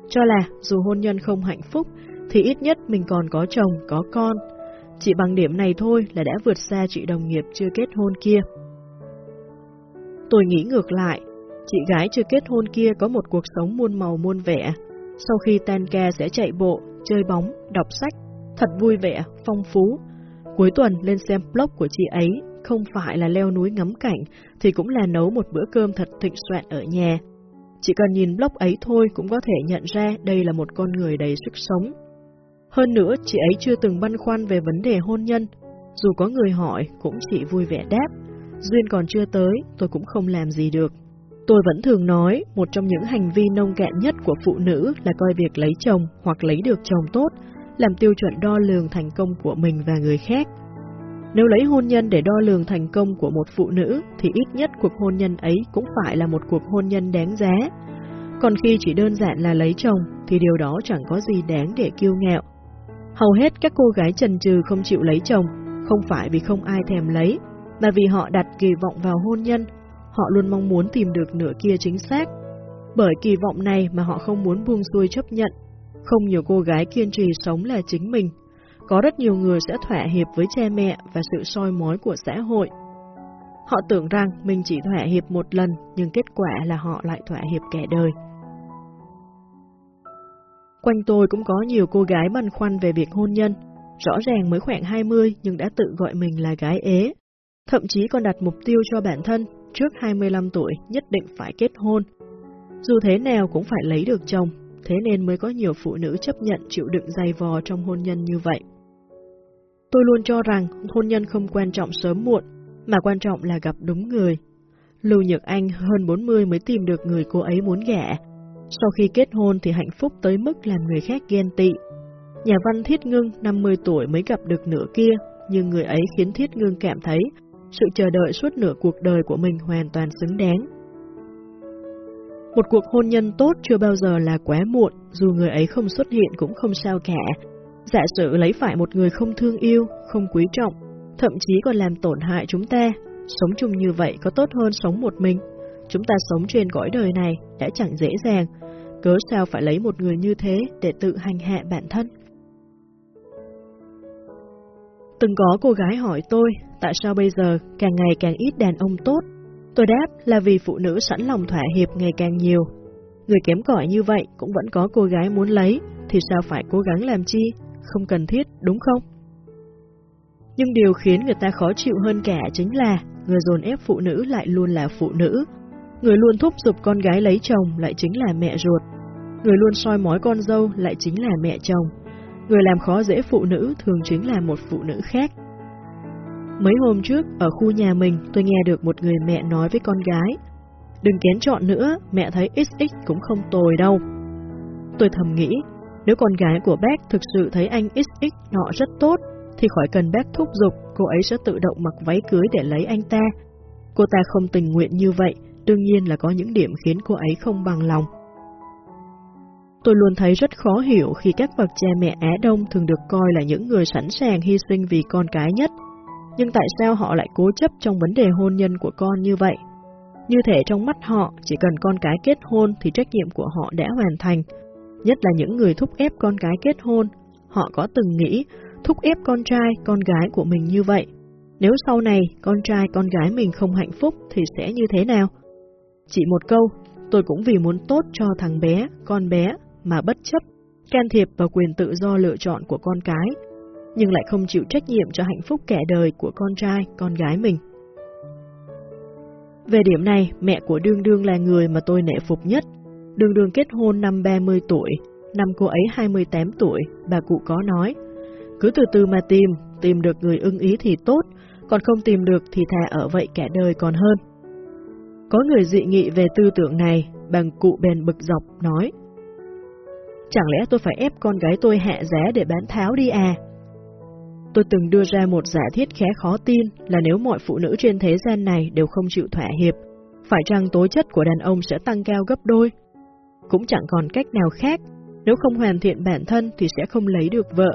Cho là dù hôn nhân không hạnh phúc, thì ít nhất mình còn có chồng, có con. Chỉ bằng điểm này thôi là đã vượt xa chị đồng nghiệp chưa kết hôn kia. Tôi nghĩ ngược lại, chị gái chưa kết hôn kia có một cuộc sống muôn màu muôn vẻ. Sau khi tan ca sẽ chạy bộ, chơi bóng, đọc sách, thật vui vẻ, phong phú. Cuối tuần lên xem blog của chị ấy, không phải là leo núi ngắm cảnh, thì cũng là nấu một bữa cơm thật thịnh soạn ở nhà. Chỉ cần nhìn blog ấy thôi cũng có thể nhận ra đây là một con người đầy sức sống. Hơn nữa, chị ấy chưa từng băn khoăn về vấn đề hôn nhân. Dù có người hỏi, cũng chỉ vui vẻ đáp. Duyên còn chưa tới, tôi cũng không làm gì được. Tôi vẫn thường nói, một trong những hành vi nông cạn nhất của phụ nữ là coi việc lấy chồng hoặc lấy được chồng tốt, làm tiêu chuẩn đo lường thành công của mình và người khác. Nếu lấy hôn nhân để đo lường thành công của một phụ nữ, thì ít nhất cuộc hôn nhân ấy cũng phải là một cuộc hôn nhân đáng giá. Còn khi chỉ đơn giản là lấy chồng, thì điều đó chẳng có gì đáng để kiêu ngạo. Hầu hết các cô gái trần trừ không chịu lấy chồng, không phải vì không ai thèm lấy, mà vì họ đặt kỳ vọng vào hôn nhân, họ luôn mong muốn tìm được nửa kia chính xác. Bởi kỳ vọng này mà họ không muốn buông xuôi chấp nhận, không nhiều cô gái kiên trì sống là chính mình. Có rất nhiều người sẽ thỏa hiệp với cha mẹ và sự soi mói của xã hội. Họ tưởng rằng mình chỉ thỏa hiệp một lần, nhưng kết quả là họ lại thỏa hiệp kẻ đời. Quanh tôi cũng có nhiều cô gái băn khoăn về việc hôn nhân, rõ ràng mới khoảng 20 nhưng đã tự gọi mình là gái ế. Thậm chí còn đặt mục tiêu cho bản thân, trước 25 tuổi nhất định phải kết hôn. Dù thế nào cũng phải lấy được chồng, thế nên mới có nhiều phụ nữ chấp nhận chịu đựng dày vò trong hôn nhân như vậy. Tôi luôn cho rằng hôn nhân không quan trọng sớm muộn, mà quan trọng là gặp đúng người. Lưu Nhược Anh hơn 40 mới tìm được người cô ấy muốn gả. Sau khi kết hôn thì hạnh phúc tới mức làm người khác ghen tị. Nhà văn Thiết Ngưng 50 tuổi mới gặp được nửa kia, nhưng người ấy khiến Thiết Ngưng cảm thấy sự chờ đợi suốt nửa cuộc đời của mình hoàn toàn xứng đáng. Một cuộc hôn nhân tốt chưa bao giờ là quá muộn, dù người ấy không xuất hiện cũng không sao cả. Giả sử lấy phải một người không thương yêu, không quý trọng, thậm chí còn làm tổn hại chúng ta, sống chung như vậy có tốt hơn sống một mình. Chúng ta sống trên cõi đời này đã chẳng dễ dàng, cớ sao phải lấy một người như thế để tự hành hạ bản thân. Từng có cô gái hỏi tôi, tại sao bây giờ càng ngày càng ít đàn ông tốt? Tôi đáp là vì phụ nữ sẵn lòng thỏa hiệp ngày càng nhiều. Người kém cỏi như vậy cũng vẫn có cô gái muốn lấy, thì sao phải cố gắng làm chi? Không cần thiết, đúng không? Nhưng điều khiến người ta khó chịu hơn cả chính là người dồn ép phụ nữ lại luôn là phụ nữ. Người luôn thúc giục con gái lấy chồng lại chính là mẹ ruột. Người luôn soi mói con dâu lại chính là mẹ chồng. Người làm khó dễ phụ nữ thường chính là một phụ nữ khác. Mấy hôm trước, ở khu nhà mình, tôi nghe được một người mẹ nói với con gái, đừng kén chọn nữa, mẹ thấy XX cũng không tồi đâu. Tôi thầm nghĩ, nếu con gái của bác thực sự thấy anh XX nọ rất tốt, thì khỏi cần bác thúc giục, cô ấy sẽ tự động mặc váy cưới để lấy anh ta. Cô ta không tình nguyện như vậy, đương nhiên là có những điểm khiến cô ấy không bằng lòng. Tôi luôn thấy rất khó hiểu khi các bậc cha mẹ Á Đông thường được coi là những người sẵn sàng hy sinh vì con cái nhất. Nhưng tại sao họ lại cố chấp trong vấn đề hôn nhân của con như vậy? Như thể trong mắt họ, chỉ cần con cái kết hôn thì trách nhiệm của họ đã hoàn thành. Nhất là những người thúc ép con cái kết hôn, họ có từng nghĩ thúc ép con trai, con gái của mình như vậy. Nếu sau này con trai, con gái mình không hạnh phúc thì sẽ như thế nào? Chỉ một câu, tôi cũng vì muốn tốt cho thằng bé, con bé mà bất chấp, can thiệp vào quyền tự do lựa chọn của con cái, nhưng lại không chịu trách nhiệm cho hạnh phúc kẻ đời của con trai, con gái mình. Về điểm này, mẹ của Đương Đương là người mà tôi nể phục nhất. Đương Đương kết hôn năm 30 tuổi, năm cô ấy 28 tuổi, bà cụ có nói, cứ từ từ mà tìm, tìm được người ưng ý thì tốt, còn không tìm được thì thà ở vậy kẻ đời còn hơn. Có người dị nghị về tư tưởng này, bằng cụ bền bực dọc nói, Chẳng lẽ tôi phải ép con gái tôi hạ giá để bán tháo đi à? Tôi từng đưa ra một giả thiết khá khó tin là nếu mọi phụ nữ trên thế gian này đều không chịu thỏa hiệp, phải chăng tố chất của đàn ông sẽ tăng cao gấp đôi? Cũng chẳng còn cách nào khác, nếu không hoàn thiện bản thân thì sẽ không lấy được vợ.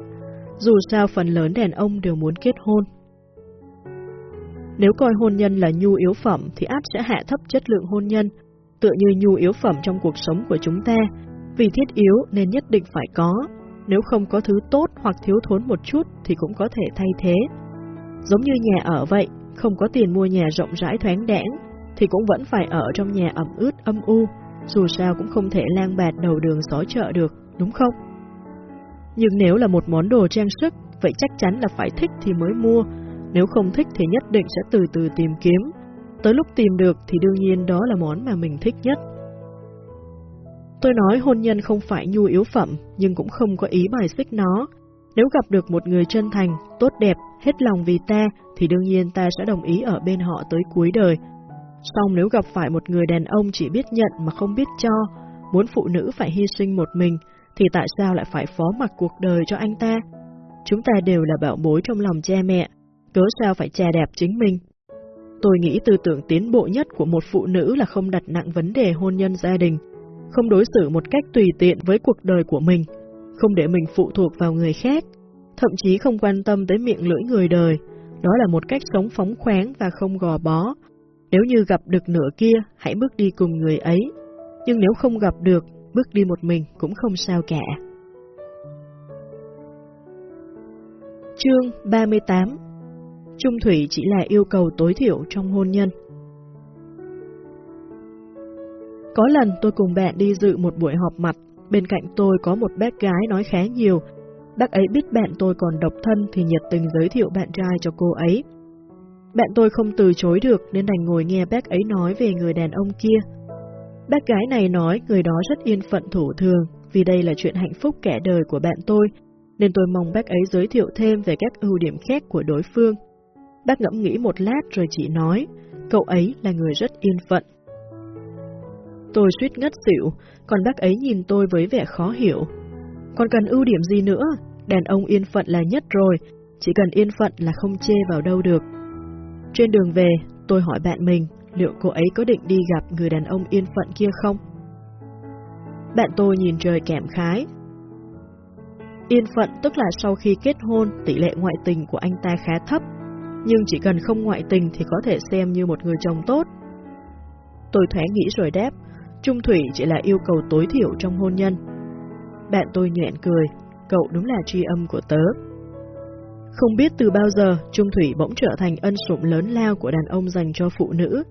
Dù sao phần lớn đàn ông đều muốn kết hôn. Nếu coi hôn nhân là nhu yếu phẩm thì áp sẽ hạ thấp chất lượng hôn nhân, tựa như nhu yếu phẩm trong cuộc sống của chúng ta, vì thiết yếu nên nhất định phải có, nếu không có thứ tốt hoặc thiếu thốn một chút thì cũng có thể thay thế. Giống như nhà ở vậy, không có tiền mua nhà rộng rãi thoáng đãng thì cũng vẫn phải ở trong nhà ẩm ướt âm u, dù sao cũng không thể lang bạt đầu đường xó chợ được, đúng không? Nhưng nếu là một món đồ trang sức, vậy chắc chắn là phải thích thì mới mua, nếu không thích thì nhất định sẽ từ từ tìm kiếm. Tới lúc tìm được thì đương nhiên đó là món mà mình thích nhất. Tôi nói hôn nhân không phải nhu yếu phẩm, nhưng cũng không có ý bài xích nó. Nếu gặp được một người chân thành, tốt đẹp, hết lòng vì ta, thì đương nhiên ta sẽ đồng ý ở bên họ tới cuối đời. Xong nếu gặp phải một người đàn ông chỉ biết nhận mà không biết cho, muốn phụ nữ phải hy sinh một mình, thì tại sao lại phải phó mặc cuộc đời cho anh ta? Chúng ta đều là bảo bối trong lòng cha mẹ, cớ sao phải che đẹp chính mình? Tôi nghĩ tư tưởng tiến bộ nhất của một phụ nữ là không đặt nặng vấn đề hôn nhân gia đình, không đối xử một cách tùy tiện với cuộc đời của mình, không để mình phụ thuộc vào người khác, thậm chí không quan tâm tới miệng lưỡi người đời. Đó là một cách sống phóng khoáng và không gò bó. Nếu như gặp được nửa kia, hãy bước đi cùng người ấy. Nhưng nếu không gặp được, bước đi một mình cũng không sao cả. Chương 38 Trung thủy chỉ là yêu cầu tối thiểu trong hôn nhân. Có lần tôi cùng bạn đi dự một buổi họp mặt, bên cạnh tôi có một bác gái nói khá nhiều. Bác ấy biết bạn tôi còn độc thân thì nhiệt tình giới thiệu bạn trai cho cô ấy. Bạn tôi không từ chối được nên đành ngồi nghe bác ấy nói về người đàn ông kia. Bác gái này nói người đó rất yên phận thủ thường vì đây là chuyện hạnh phúc kẻ đời của bạn tôi, nên tôi mong bác ấy giới thiệu thêm về các ưu điểm khác của đối phương. Bác ngẫm nghĩ một lát rồi chỉ nói, cậu ấy là người rất yên phận. Tôi suýt ngất xỉu, còn bác ấy nhìn tôi với vẻ khó hiểu. Còn cần ưu điểm gì nữa? Đàn ông yên phận là nhất rồi, chỉ cần yên phận là không chê vào đâu được. Trên đường về, tôi hỏi bạn mình liệu cô ấy có định đi gặp người đàn ông yên phận kia không? Bạn tôi nhìn trời kẻm khái. Yên phận tức là sau khi kết hôn, tỷ lệ ngoại tình của anh ta khá thấp, nhưng chỉ cần không ngoại tình thì có thể xem như một người chồng tốt. Tôi thoáng nghĩ rồi đáp, Trung thủy chỉ là yêu cầu tối thiểu trong hôn nhân. Bạn tôi nhẹn cười, cậu đúng là tri âm của tớ. Không biết từ bao giờ, Trung Thủy bỗng trở thành ân sủng lớn lao của đàn ông dành cho phụ nữ.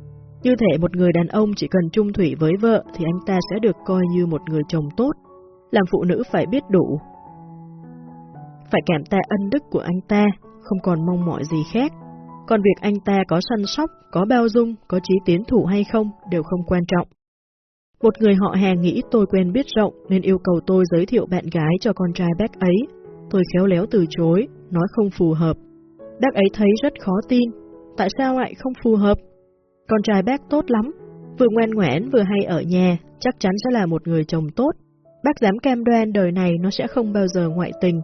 Như thể một người đàn ông chỉ cần Trung Thủy với vợ thì anh ta sẽ được coi như một người chồng tốt. Làm phụ nữ phải biết đủ. Phải cảm tạ ân đức của anh ta, không còn mong mỏi gì khác. Còn việc anh ta có săn sóc, có bao dung, có trí tiến thủ hay không đều không quan trọng. Một người họ hàng nghĩ tôi quen biết rộng nên yêu cầu tôi giới thiệu bạn gái cho con trai bác ấy. Tôi khéo léo từ chối, nói không phù hợp. Bác ấy thấy rất khó tin. Tại sao lại không phù hợp? Con trai bác tốt lắm, vừa ngoan ngoãn vừa hay ở nhà, chắc chắn sẽ là một người chồng tốt. Bác dám cam đoan đời này nó sẽ không bao giờ ngoại tình.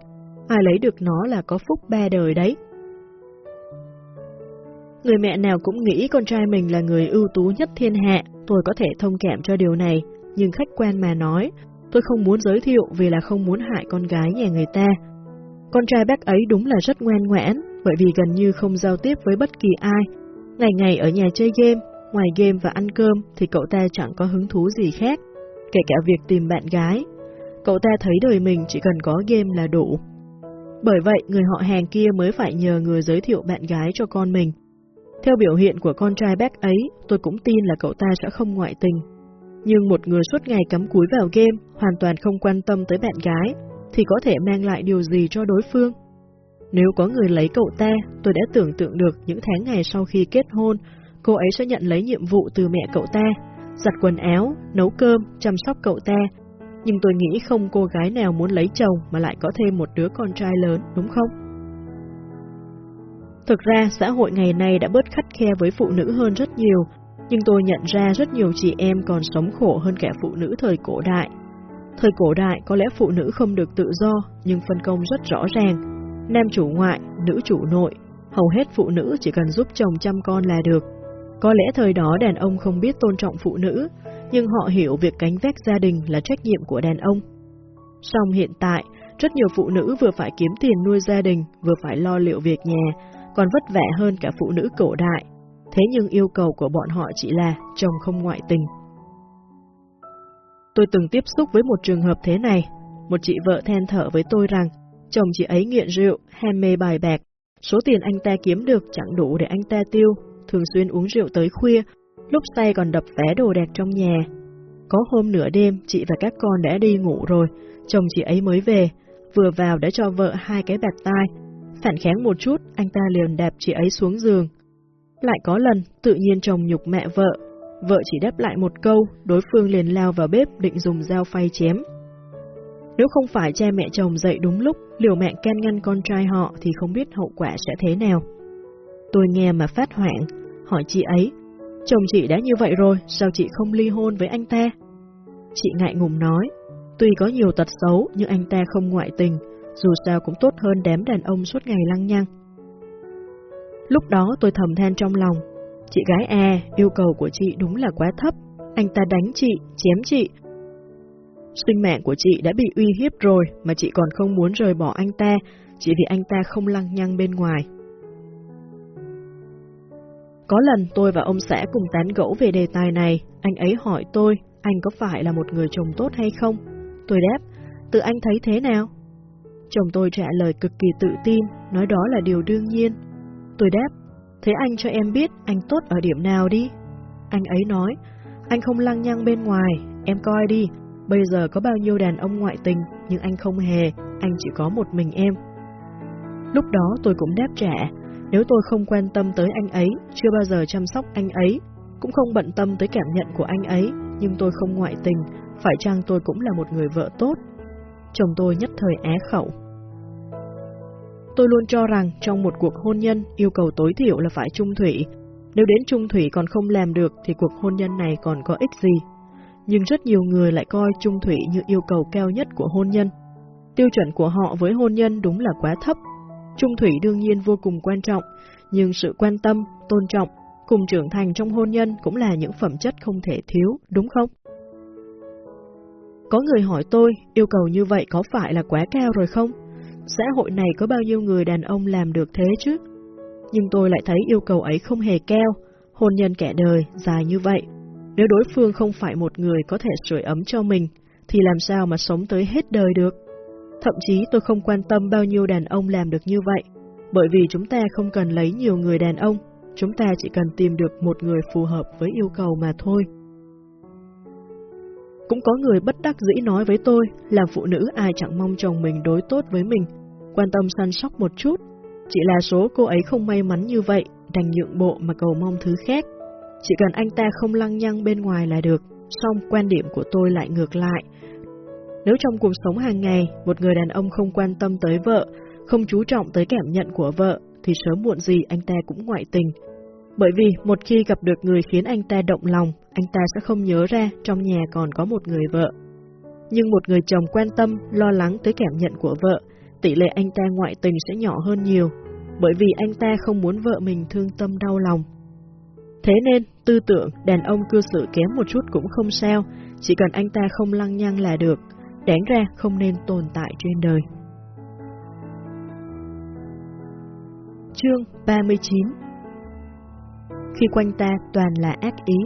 Ai lấy được nó là có phúc ba đời đấy. Người mẹ nào cũng nghĩ con trai mình là người ưu tú nhất thiên hạ, tôi có thể thông cảm cho điều này, nhưng khách quan mà nói, tôi không muốn giới thiệu vì là không muốn hại con gái nhà người ta. Con trai bác ấy đúng là rất ngoan ngoãn, bởi vì gần như không giao tiếp với bất kỳ ai. Ngày ngày ở nhà chơi game, ngoài game và ăn cơm thì cậu ta chẳng có hứng thú gì khác, kể cả việc tìm bạn gái. Cậu ta thấy đời mình chỉ cần có game là đủ. Bởi vậy, người họ hàng kia mới phải nhờ người giới thiệu bạn gái cho con mình. Theo biểu hiện của con trai bác ấy, tôi cũng tin là cậu ta sẽ không ngoại tình. Nhưng một người suốt ngày cắm cúi vào game, hoàn toàn không quan tâm tới bạn gái, thì có thể mang lại điều gì cho đối phương? Nếu có người lấy cậu ta, tôi đã tưởng tượng được những tháng ngày sau khi kết hôn, cô ấy sẽ nhận lấy nhiệm vụ từ mẹ cậu ta, giặt quần áo, nấu cơm, chăm sóc cậu ta. Nhưng tôi nghĩ không cô gái nào muốn lấy chồng mà lại có thêm một đứa con trai lớn, đúng không? Thực ra, xã hội ngày nay đã bớt khắt khe với phụ nữ hơn rất nhiều, nhưng tôi nhận ra rất nhiều chị em còn sống khổ hơn cả phụ nữ thời cổ đại. Thời cổ đại có lẽ phụ nữ không được tự do, nhưng phân công rất rõ ràng. Nam chủ ngoại, nữ chủ nội, hầu hết phụ nữ chỉ cần giúp chồng chăm con là được. Có lẽ thời đó đàn ông không biết tôn trọng phụ nữ, nhưng họ hiểu việc cánh vác gia đình là trách nhiệm của đàn ông. Song hiện tại, rất nhiều phụ nữ vừa phải kiếm tiền nuôi gia đình, vừa phải lo liệu việc nhà, còn vất vả hơn cả phụ nữ cổ đại. Thế nhưng yêu cầu của bọn họ chỉ là chồng không ngoại tình. Tôi từng tiếp xúc với một trường hợp thế này. Một chị vợ than thở với tôi rằng chồng chị ấy nghiện rượu, ham mê bài bạc. Số tiền anh ta kiếm được chẳng đủ để anh ta tiêu, thường xuyên uống rượu tới khuya, lúc say còn đập phá đồ đạc trong nhà. Có hôm nửa đêm, chị và các con đã đi ngủ rồi, chồng chị ấy mới về, vừa vào đã cho vợ hai cái bạt tai, Phản kháng một chút, anh ta liền đạp chị ấy xuống giường. Lại có lần, tự nhiên chồng nhục mẹ vợ. Vợ chỉ đáp lại một câu, đối phương liền lao vào bếp định dùng dao phay chém. Nếu không phải cha mẹ chồng dậy đúng lúc, liều mạng can ngăn con trai họ thì không biết hậu quả sẽ thế nào. Tôi nghe mà phát hoảng, hỏi chị ấy, chồng chị đã như vậy rồi, sao chị không ly hôn với anh ta? Chị ngại ngùng nói, tuy có nhiều tật xấu nhưng anh ta không ngoại tình, dù sao cũng tốt hơn đếm đàn ông suốt ngày lăng nhăng. Lúc đó tôi thầm than trong lòng, chị gái e yêu cầu của chị đúng là quá thấp, anh ta đánh chị, chém chị. Sinh mạng của chị đã bị uy hiếp rồi mà chị còn không muốn rời bỏ anh ta, chỉ vì anh ta không lăng nhăng bên ngoài. Có lần tôi và ông xã cùng tán gẫu về đề tài này, anh ấy hỏi tôi, anh có phải là một người chồng tốt hay không? Tôi đáp, tự anh thấy thế nào? Chồng tôi trả lời cực kỳ tự tin, nói đó là điều đương nhiên. Tôi đáp, thế anh cho em biết anh tốt ở điểm nào đi. Anh ấy nói, anh không lăng nhăng bên ngoài, em coi đi, bây giờ có bao nhiêu đàn ông ngoại tình, nhưng anh không hề, anh chỉ có một mình em. Lúc đó tôi cũng đáp trả, nếu tôi không quan tâm tới anh ấy, chưa bao giờ chăm sóc anh ấy, cũng không bận tâm tới cảm nhận của anh ấy, nhưng tôi không ngoại tình, phải chăng tôi cũng là một người vợ tốt? Chồng tôi nhất thời é khẩu. Tôi luôn cho rằng trong một cuộc hôn nhân yêu cầu tối thiểu là phải trung thủy. Nếu đến trung thủy còn không làm được thì cuộc hôn nhân này còn có ích gì. Nhưng rất nhiều người lại coi trung thủy như yêu cầu cao nhất của hôn nhân. Tiêu chuẩn của họ với hôn nhân đúng là quá thấp. Trung thủy đương nhiên vô cùng quan trọng, nhưng sự quan tâm, tôn trọng, cùng trưởng thành trong hôn nhân cũng là những phẩm chất không thể thiếu, đúng không? Có người hỏi tôi, yêu cầu như vậy có phải là quá cao rồi không? Xã hội này có bao nhiêu người đàn ông làm được thế chứ? Nhưng tôi lại thấy yêu cầu ấy không hề cao, hôn nhân kẻ đời, dài như vậy. Nếu đối phương không phải một người có thể sưởi ấm cho mình, thì làm sao mà sống tới hết đời được? Thậm chí tôi không quan tâm bao nhiêu đàn ông làm được như vậy. Bởi vì chúng ta không cần lấy nhiều người đàn ông, chúng ta chỉ cần tìm được một người phù hợp với yêu cầu mà thôi. Cũng có người bất đắc dĩ nói với tôi, là phụ nữ ai chẳng mong chồng mình đối tốt với mình, quan tâm săn sóc một chút. Chỉ là số cô ấy không may mắn như vậy, đành nhượng bộ mà cầu mong thứ khác. Chỉ cần anh ta không lăng nhăng bên ngoài là được, song quan điểm của tôi lại ngược lại. Nếu trong cuộc sống hàng ngày, một người đàn ông không quan tâm tới vợ, không chú trọng tới cảm nhận của vợ, thì sớm muộn gì anh ta cũng ngoại tình. Bởi vì một khi gặp được người khiến anh ta động lòng, anh ta sẽ không nhớ ra trong nhà còn có một người vợ. Nhưng một người chồng quan tâm, lo lắng tới cảm nhận của vợ, tỷ lệ anh ta ngoại tình sẽ nhỏ hơn nhiều, bởi vì anh ta không muốn vợ mình thương tâm đau lòng. Thế nên, tư tưởng đàn ông cư xử kém một chút cũng không sao, chỉ cần anh ta không lăng nhăng là được, đáng ra không nên tồn tại trên đời. Chương 39 khi quanh ta toàn là ác ý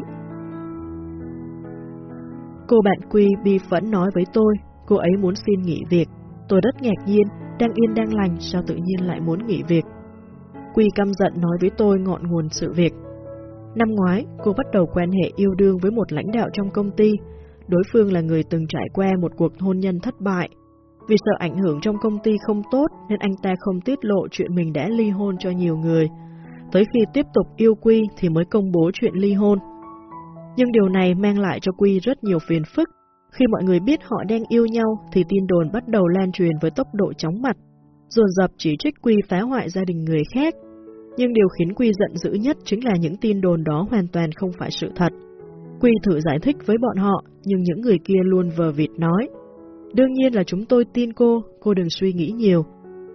Cô bạn Quy bi phẫn nói với tôi, cô ấy muốn xin nghỉ việc. Tôi rất ngạc nhiên, đang yên đang lành, sao tự nhiên lại muốn nghỉ việc. Quy căm giận nói với tôi ngọn nguồn sự việc. Năm ngoái, cô bắt đầu quan hệ yêu đương với một lãnh đạo trong công ty. Đối phương là người từng trải qua một cuộc hôn nhân thất bại. Vì sợ ảnh hưởng trong công ty không tốt nên anh ta không tiết lộ chuyện mình đã ly hôn cho nhiều người. Tới khi tiếp tục yêu Quy thì mới công bố chuyện ly hôn. Nhưng điều này mang lại cho Quy rất nhiều phiền phức. Khi mọi người biết họ đang yêu nhau thì tin đồn bắt đầu lan truyền với tốc độ chóng mặt. Dồn dập chỉ trích Quy phá hoại gia đình người khác. Nhưng điều khiến Quy giận dữ nhất chính là những tin đồn đó hoàn toàn không phải sự thật. Quy thử giải thích với bọn họ, nhưng những người kia luôn vờ vịt nói. Đương nhiên là chúng tôi tin cô, cô đừng suy nghĩ nhiều.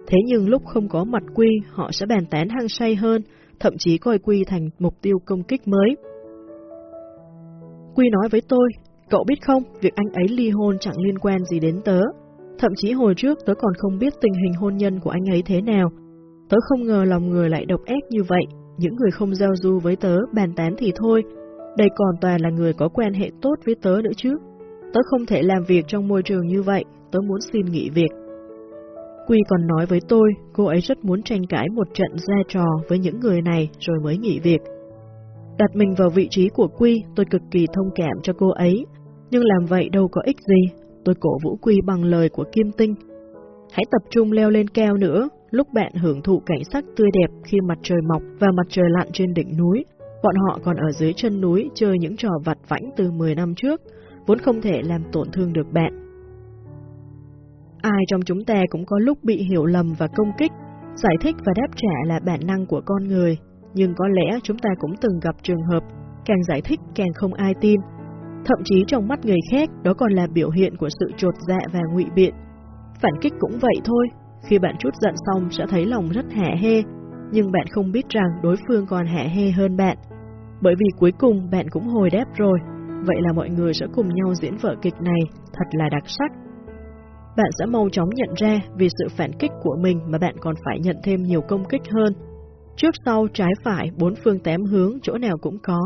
Thế nhưng lúc không có mặt Quy, họ sẽ bàn tán hăng say hơn, thậm chí coi Quy thành mục tiêu công kích mới. Quy nói với tôi, cậu biết không, việc anh ấy ly hôn chẳng liên quan gì đến tớ. Thậm chí hồi trước tớ còn không biết tình hình hôn nhân của anh ấy thế nào. Tớ không ngờ lòng người lại độc ác như vậy, những người không giao du với tớ bàn tán thì thôi, đây còn toàn là người có quan hệ tốt với tớ nữa chứ. Tớ không thể làm việc trong môi trường như vậy, tớ muốn xin nghỉ việc. Quy còn nói với tôi, cô ấy rất muốn tranh cãi một trận ra trò với những người này rồi mới nghỉ việc. Đặt mình vào vị trí của Quy, tôi cực kỳ thông cảm cho cô ấy, nhưng làm vậy đâu có ích gì. Tôi cổ vũ Quy bằng lời của Kim Tinh. Hãy tập trung leo lên cao nữa, lúc bạn hưởng thụ cảnh sắc tươi đẹp khi mặt trời mọc và mặt trời lặn trên đỉnh núi. Bọn họ còn ở dưới chân núi chơi những trò vặt vãnh từ 10 năm trước, vốn không thể làm tổn thương được bạn. Ai trong chúng ta cũng có lúc bị hiểu lầm và công kích, giải thích và đáp trả là bản năng của con người, nhưng có lẽ chúng ta cũng từng gặp trường hợp càng giải thích càng không ai tin. Thậm chí trong mắt người khác đó còn là biểu hiện của sự trột dạ và ngụy biện. Phản kích cũng vậy thôi, khi bạn chút giận xong sẽ thấy lòng rất hẻ hê, nhưng bạn không biết rằng đối phương còn hẻ hê hơn bạn. Bởi vì cuối cùng bạn cũng hồi đáp rồi, vậy là mọi người sẽ cùng nhau diễn vở kịch này, thật là đặc sắc. Bạn sẽ mau chóng nhận ra vì sự phản kích của mình mà bạn còn phải nhận thêm nhiều công kích hơn. Trước sau, trái phải, bốn phương tám hướng, chỗ nào cũng có.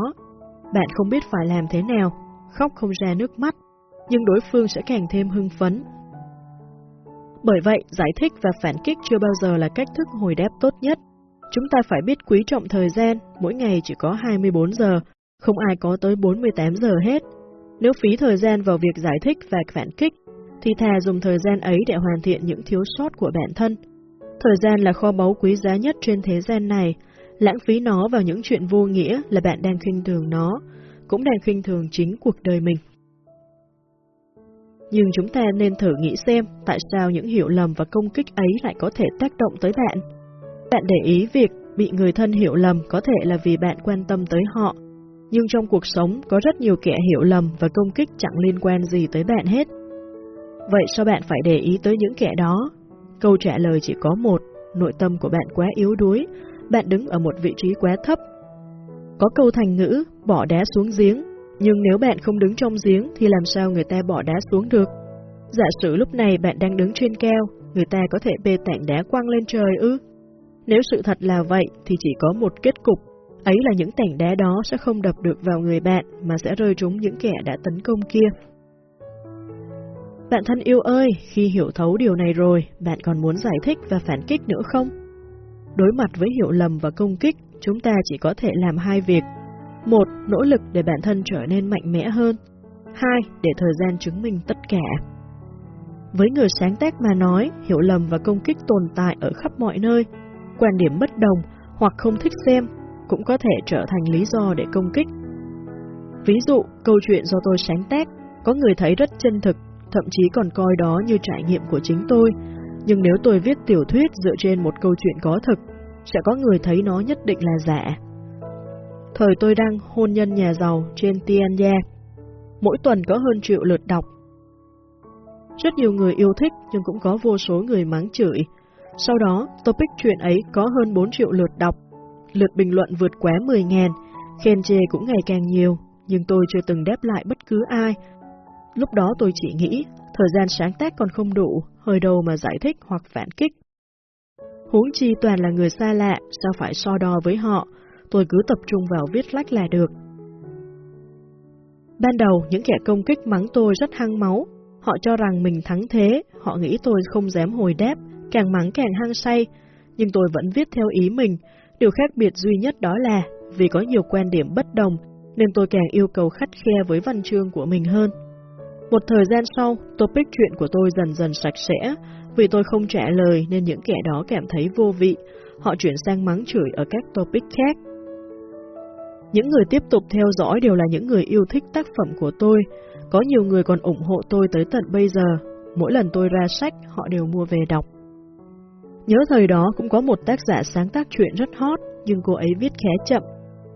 Bạn không biết phải làm thế nào, khóc không ra nước mắt, nhưng đối phương sẽ càng thêm hưng phấn. Bởi vậy, giải thích và phản kích chưa bao giờ là cách thức hồi đáp tốt nhất. Chúng ta phải biết quý trọng thời gian, mỗi ngày chỉ có 24 giờ, không ai có tới 48 giờ hết. Nếu phí thời gian vào việc giải thích và phản kích, thì thà dùng thời gian ấy để hoàn thiện những thiếu sót của bản thân. Thời gian là kho báu quý giá nhất trên thế gian này, lãng phí nó vào những chuyện vô nghĩa là bạn đang khinh thường nó, cũng đang khinh thường chính cuộc đời mình. Nhưng chúng ta nên thử nghĩ xem tại sao những hiểu lầm và công kích ấy lại có thể tác động tới bạn. Bạn để ý việc bị người thân hiểu lầm có thể là vì bạn quan tâm tới họ, nhưng trong cuộc sống có rất nhiều kẻ hiểu lầm và công kích chẳng liên quan gì tới bạn hết. Vậy sao bạn phải để ý tới những kẻ đó? Câu trả lời chỉ có một, nội tâm của bạn quá yếu đuối, bạn đứng ở một vị trí quá thấp. Có câu thành ngữ, bỏ đá xuống giếng, nhưng nếu bạn không đứng trong giếng thì làm sao người ta bỏ đá xuống được? Giả sử lúc này bạn đang đứng trên cao, người ta có thể bê tảng đá quăng lên trời ư? Nếu sự thật là vậy thì chỉ có một kết cục, ấy là những tảng đá đó sẽ không đập được vào người bạn mà sẽ rơi trúng những kẻ đã tấn công kia. Bạn thân yêu ơi, khi hiểu thấu điều này rồi, bạn còn muốn giải thích và phản kích nữa không? Đối mặt với hiểu lầm và công kích, chúng ta chỉ có thể làm hai việc. Một, nỗ lực để bản thân trở nên mạnh mẽ hơn. Hai, để thời gian chứng minh tất cả. Với người sáng tác mà nói, hiểu lầm và công kích tồn tại ở khắp mọi nơi. Quan điểm bất đồng hoặc không thích xem cũng có thể trở thành lý do để công kích. Ví dụ, câu chuyện do tôi sáng tác, có người thấy rất chân thực, thậm chí còn coi đó như trải nghiệm của chính tôi. Nhưng nếu tôi viết tiểu thuyết dựa trên một câu chuyện có thực, sẽ có người thấy nó nhất định là giả. Thời tôi đăng hôn nhân nhà giàu trên Tianya, mỗi tuần có hơn triệu lượt đọc. Rất nhiều người yêu thích nhưng cũng có vô số người mắng chửi. Sau đó, topic chuyện ấy có hơn 4 triệu lượt đọc, lượt bình luận vượt quá 10.000, khen chê cũng ngày càng nhiều, nhưng tôi chưa từng đáp lại bất cứ ai. Lúc đó tôi chỉ nghĩ, thời gian sáng tác còn không đủ, hơi đầu mà giải thích hoặc phản kích. Huống chi toàn là người xa lạ, sao phải so đo với họ, tôi cứ tập trung vào viết lách là được. Ban đầu, những kẻ công kích mắng tôi rất hăng máu, họ cho rằng mình thắng thế, họ nghĩ tôi không dám hồi đáp, càng mắng càng hăng say, nhưng tôi vẫn viết theo ý mình, điều khác biệt duy nhất đó là vì có nhiều quan điểm bất đồng, nên tôi càng yêu cầu khắt khe với văn chương của mình hơn. Một thời gian sau, topic chuyện của tôi dần dần sạch sẽ, vì tôi không trả lời nên những kẻ đó cảm thấy vô vị, họ chuyển sang mắng chửi ở các topic khác. Những người tiếp tục theo dõi đều là những người yêu thích tác phẩm của tôi, có nhiều người còn ủng hộ tôi tới tận bây giờ, mỗi lần tôi ra sách họ đều mua về đọc. Nhớ thời đó cũng có một tác giả sáng tác chuyện rất hot, nhưng cô ấy viết khá chậm.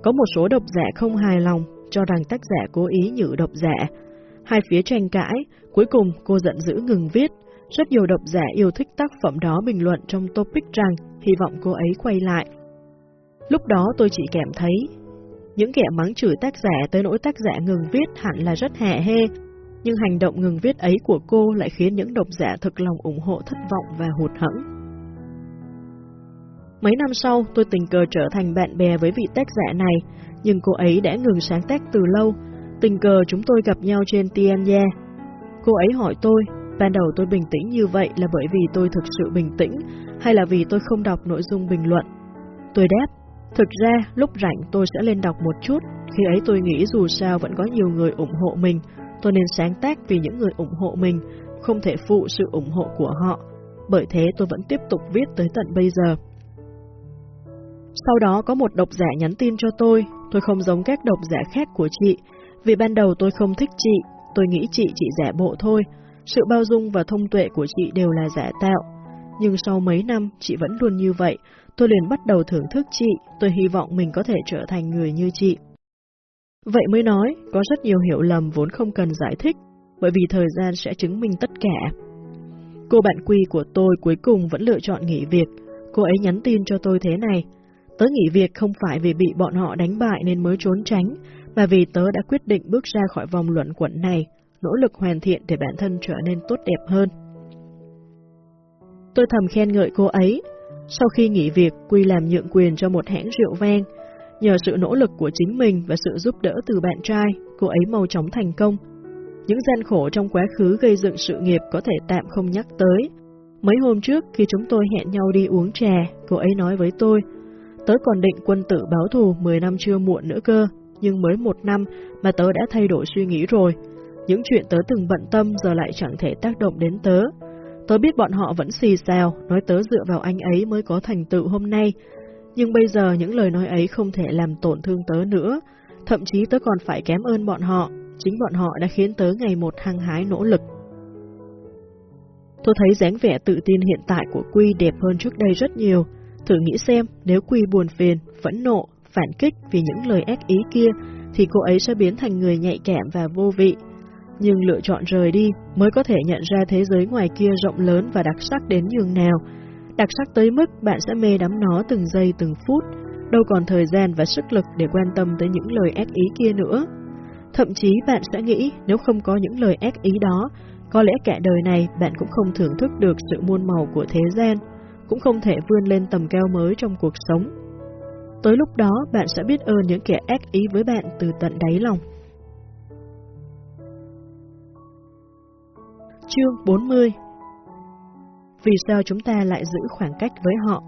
Có một số độc giả không hài lòng, cho rằng tác giả cố ý nhử độc giả. Hai phía tranh cãi, cuối cùng cô giận dữ ngừng viết. Rất nhiều độc giả yêu thích tác phẩm đó bình luận trong topic rằng hy vọng cô ấy quay lại. Lúc đó tôi chỉ cảm thấy, những kẻ mắng chửi tác giả tới nỗi tác giả ngừng viết hẳn là rất hẻ hê, nhưng hành động ngừng viết ấy của cô lại khiến những độc giả thực lòng ủng hộ thất vọng và hụt hẫng. Mấy năm sau, tôi tình cờ trở thành bạn bè với vị tác giả này, nhưng cô ấy đã ngừng sáng tác từ lâu. Tình cờ chúng tôi gặp nhau trên Tianya. Cô ấy hỏi tôi, ban đầu tôi bình tĩnh như vậy là bởi vì tôi thực sự bình tĩnh, hay là vì tôi không đọc nội dung bình luận? Tôi đáp, thực ra lúc rảnh tôi sẽ lên đọc một chút, khi ấy tôi nghĩ dù sao vẫn có nhiều người ủng hộ mình, tôi nên sáng tác vì những người ủng hộ mình, không thể phụ sự ủng hộ của họ. Bởi thế tôi vẫn tiếp tục viết tới tận bây giờ. Sau đó có một độc giả nhắn tin cho tôi, tôi không giống các độc giả khác của chị, vì ban đầu tôi không thích chị, tôi nghĩ chị chỉ giả bộ thôi, sự bao dung và thông tuệ của chị đều là giả tạo. Nhưng sau mấy năm, chị vẫn luôn như vậy, tôi liền bắt đầu thưởng thức chị, tôi hy vọng mình có thể trở thành người như chị. Vậy mới nói, có rất nhiều hiểu lầm vốn không cần giải thích, bởi vì thời gian sẽ chứng minh tất cả. Cô bạn quy của tôi cuối cùng vẫn lựa chọn nghỉ việc, cô ấy nhắn tin cho tôi thế này, Tớ nghỉ việc không phải vì bị bọn họ đánh bại nên mới trốn tránh, và vì tớ đã quyết định bước ra khỏi vòng luận quẩn này, nỗ lực hoàn thiện để bản thân trở nên tốt đẹp hơn. Tôi thầm khen ngợi cô ấy. Sau khi nghỉ việc, Quy làm nhượng quyền cho một hãng rượu vang. Nhờ sự nỗ lực của chính mình và sự giúp đỡ từ bạn trai, cô ấy mau chóng thành công. Những gian khổ trong quá khứ gây dựng sự nghiệp có thể tạm không nhắc tới. Mấy hôm trước khi chúng tôi hẹn nhau đi uống trà, cô ấy nói với tôi, Tớ còn định quân tử báo thù 10 năm chưa muộn nữa cơ, nhưng mới một năm mà tớ đã thay đổi suy nghĩ rồi. Những chuyện tớ từng bận tâm giờ lại chẳng thể tác động đến tớ. Tớ biết bọn họ vẫn xì xào, nói tớ dựa vào anh ấy mới có thành tựu hôm nay. Nhưng bây giờ những lời nói ấy không thể làm tổn thương tớ nữa. Thậm chí tớ còn phải kém ơn bọn họ. Chính bọn họ đã khiến tớ ngày một hăng hái nỗ lực. Tôi thấy dáng vẻ tự tin hiện tại của Quy đẹp hơn trước đây rất nhiều. Thử nghĩ xem, nếu Quy buồn phiền, phẫn nộ, phản kích vì những lời ác ý kia, thì cô ấy sẽ biến thành người nhạy cảm và vô vị. Nhưng lựa chọn rời đi mới có thể nhận ra thế giới ngoài kia rộng lớn và đặc sắc đến nhường nào. Đặc sắc tới mức bạn sẽ mê đắm nó từng giây từng phút, đâu còn thời gian và sức lực để quan tâm tới những lời ác ý kia nữa. Thậm chí bạn sẽ nghĩ nếu không có những lời ác ý đó, có lẽ cả đời này bạn cũng không thưởng thức được sự muôn màu của thế gian cũng không thể vươn lên tầm cao mới trong cuộc sống. Tới lúc đó bạn sẽ biết ơn những kẻ ác ý với bạn từ tận đáy lòng. Chương 40 Vì sao chúng ta lại giữ khoảng cách với họ?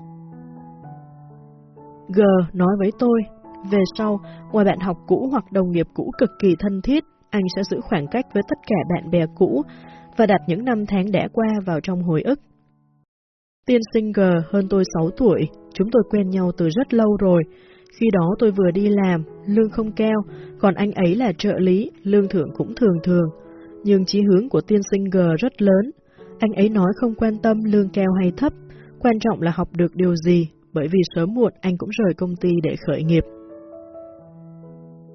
G nói với tôi, về sau, ngoài bạn học cũ hoặc đồng nghiệp cũ cực kỳ thân thiết, anh sẽ giữ khoảng cách với tất cả bạn bè cũ và đặt những năm tháng đã qua vào trong hồi ức. Tiên sinh G hơn tôi 6 tuổi, chúng tôi quen nhau từ rất lâu rồi. Khi đó tôi vừa đi làm, lương không cao, còn anh ấy là trợ lý, lương thưởng cũng thường thường. Nhưng chí hướng của tiên sinh G rất lớn. Anh ấy nói không quan tâm lương cao hay thấp, quan trọng là học được điều gì, bởi vì sớm muộn anh cũng rời công ty để khởi nghiệp.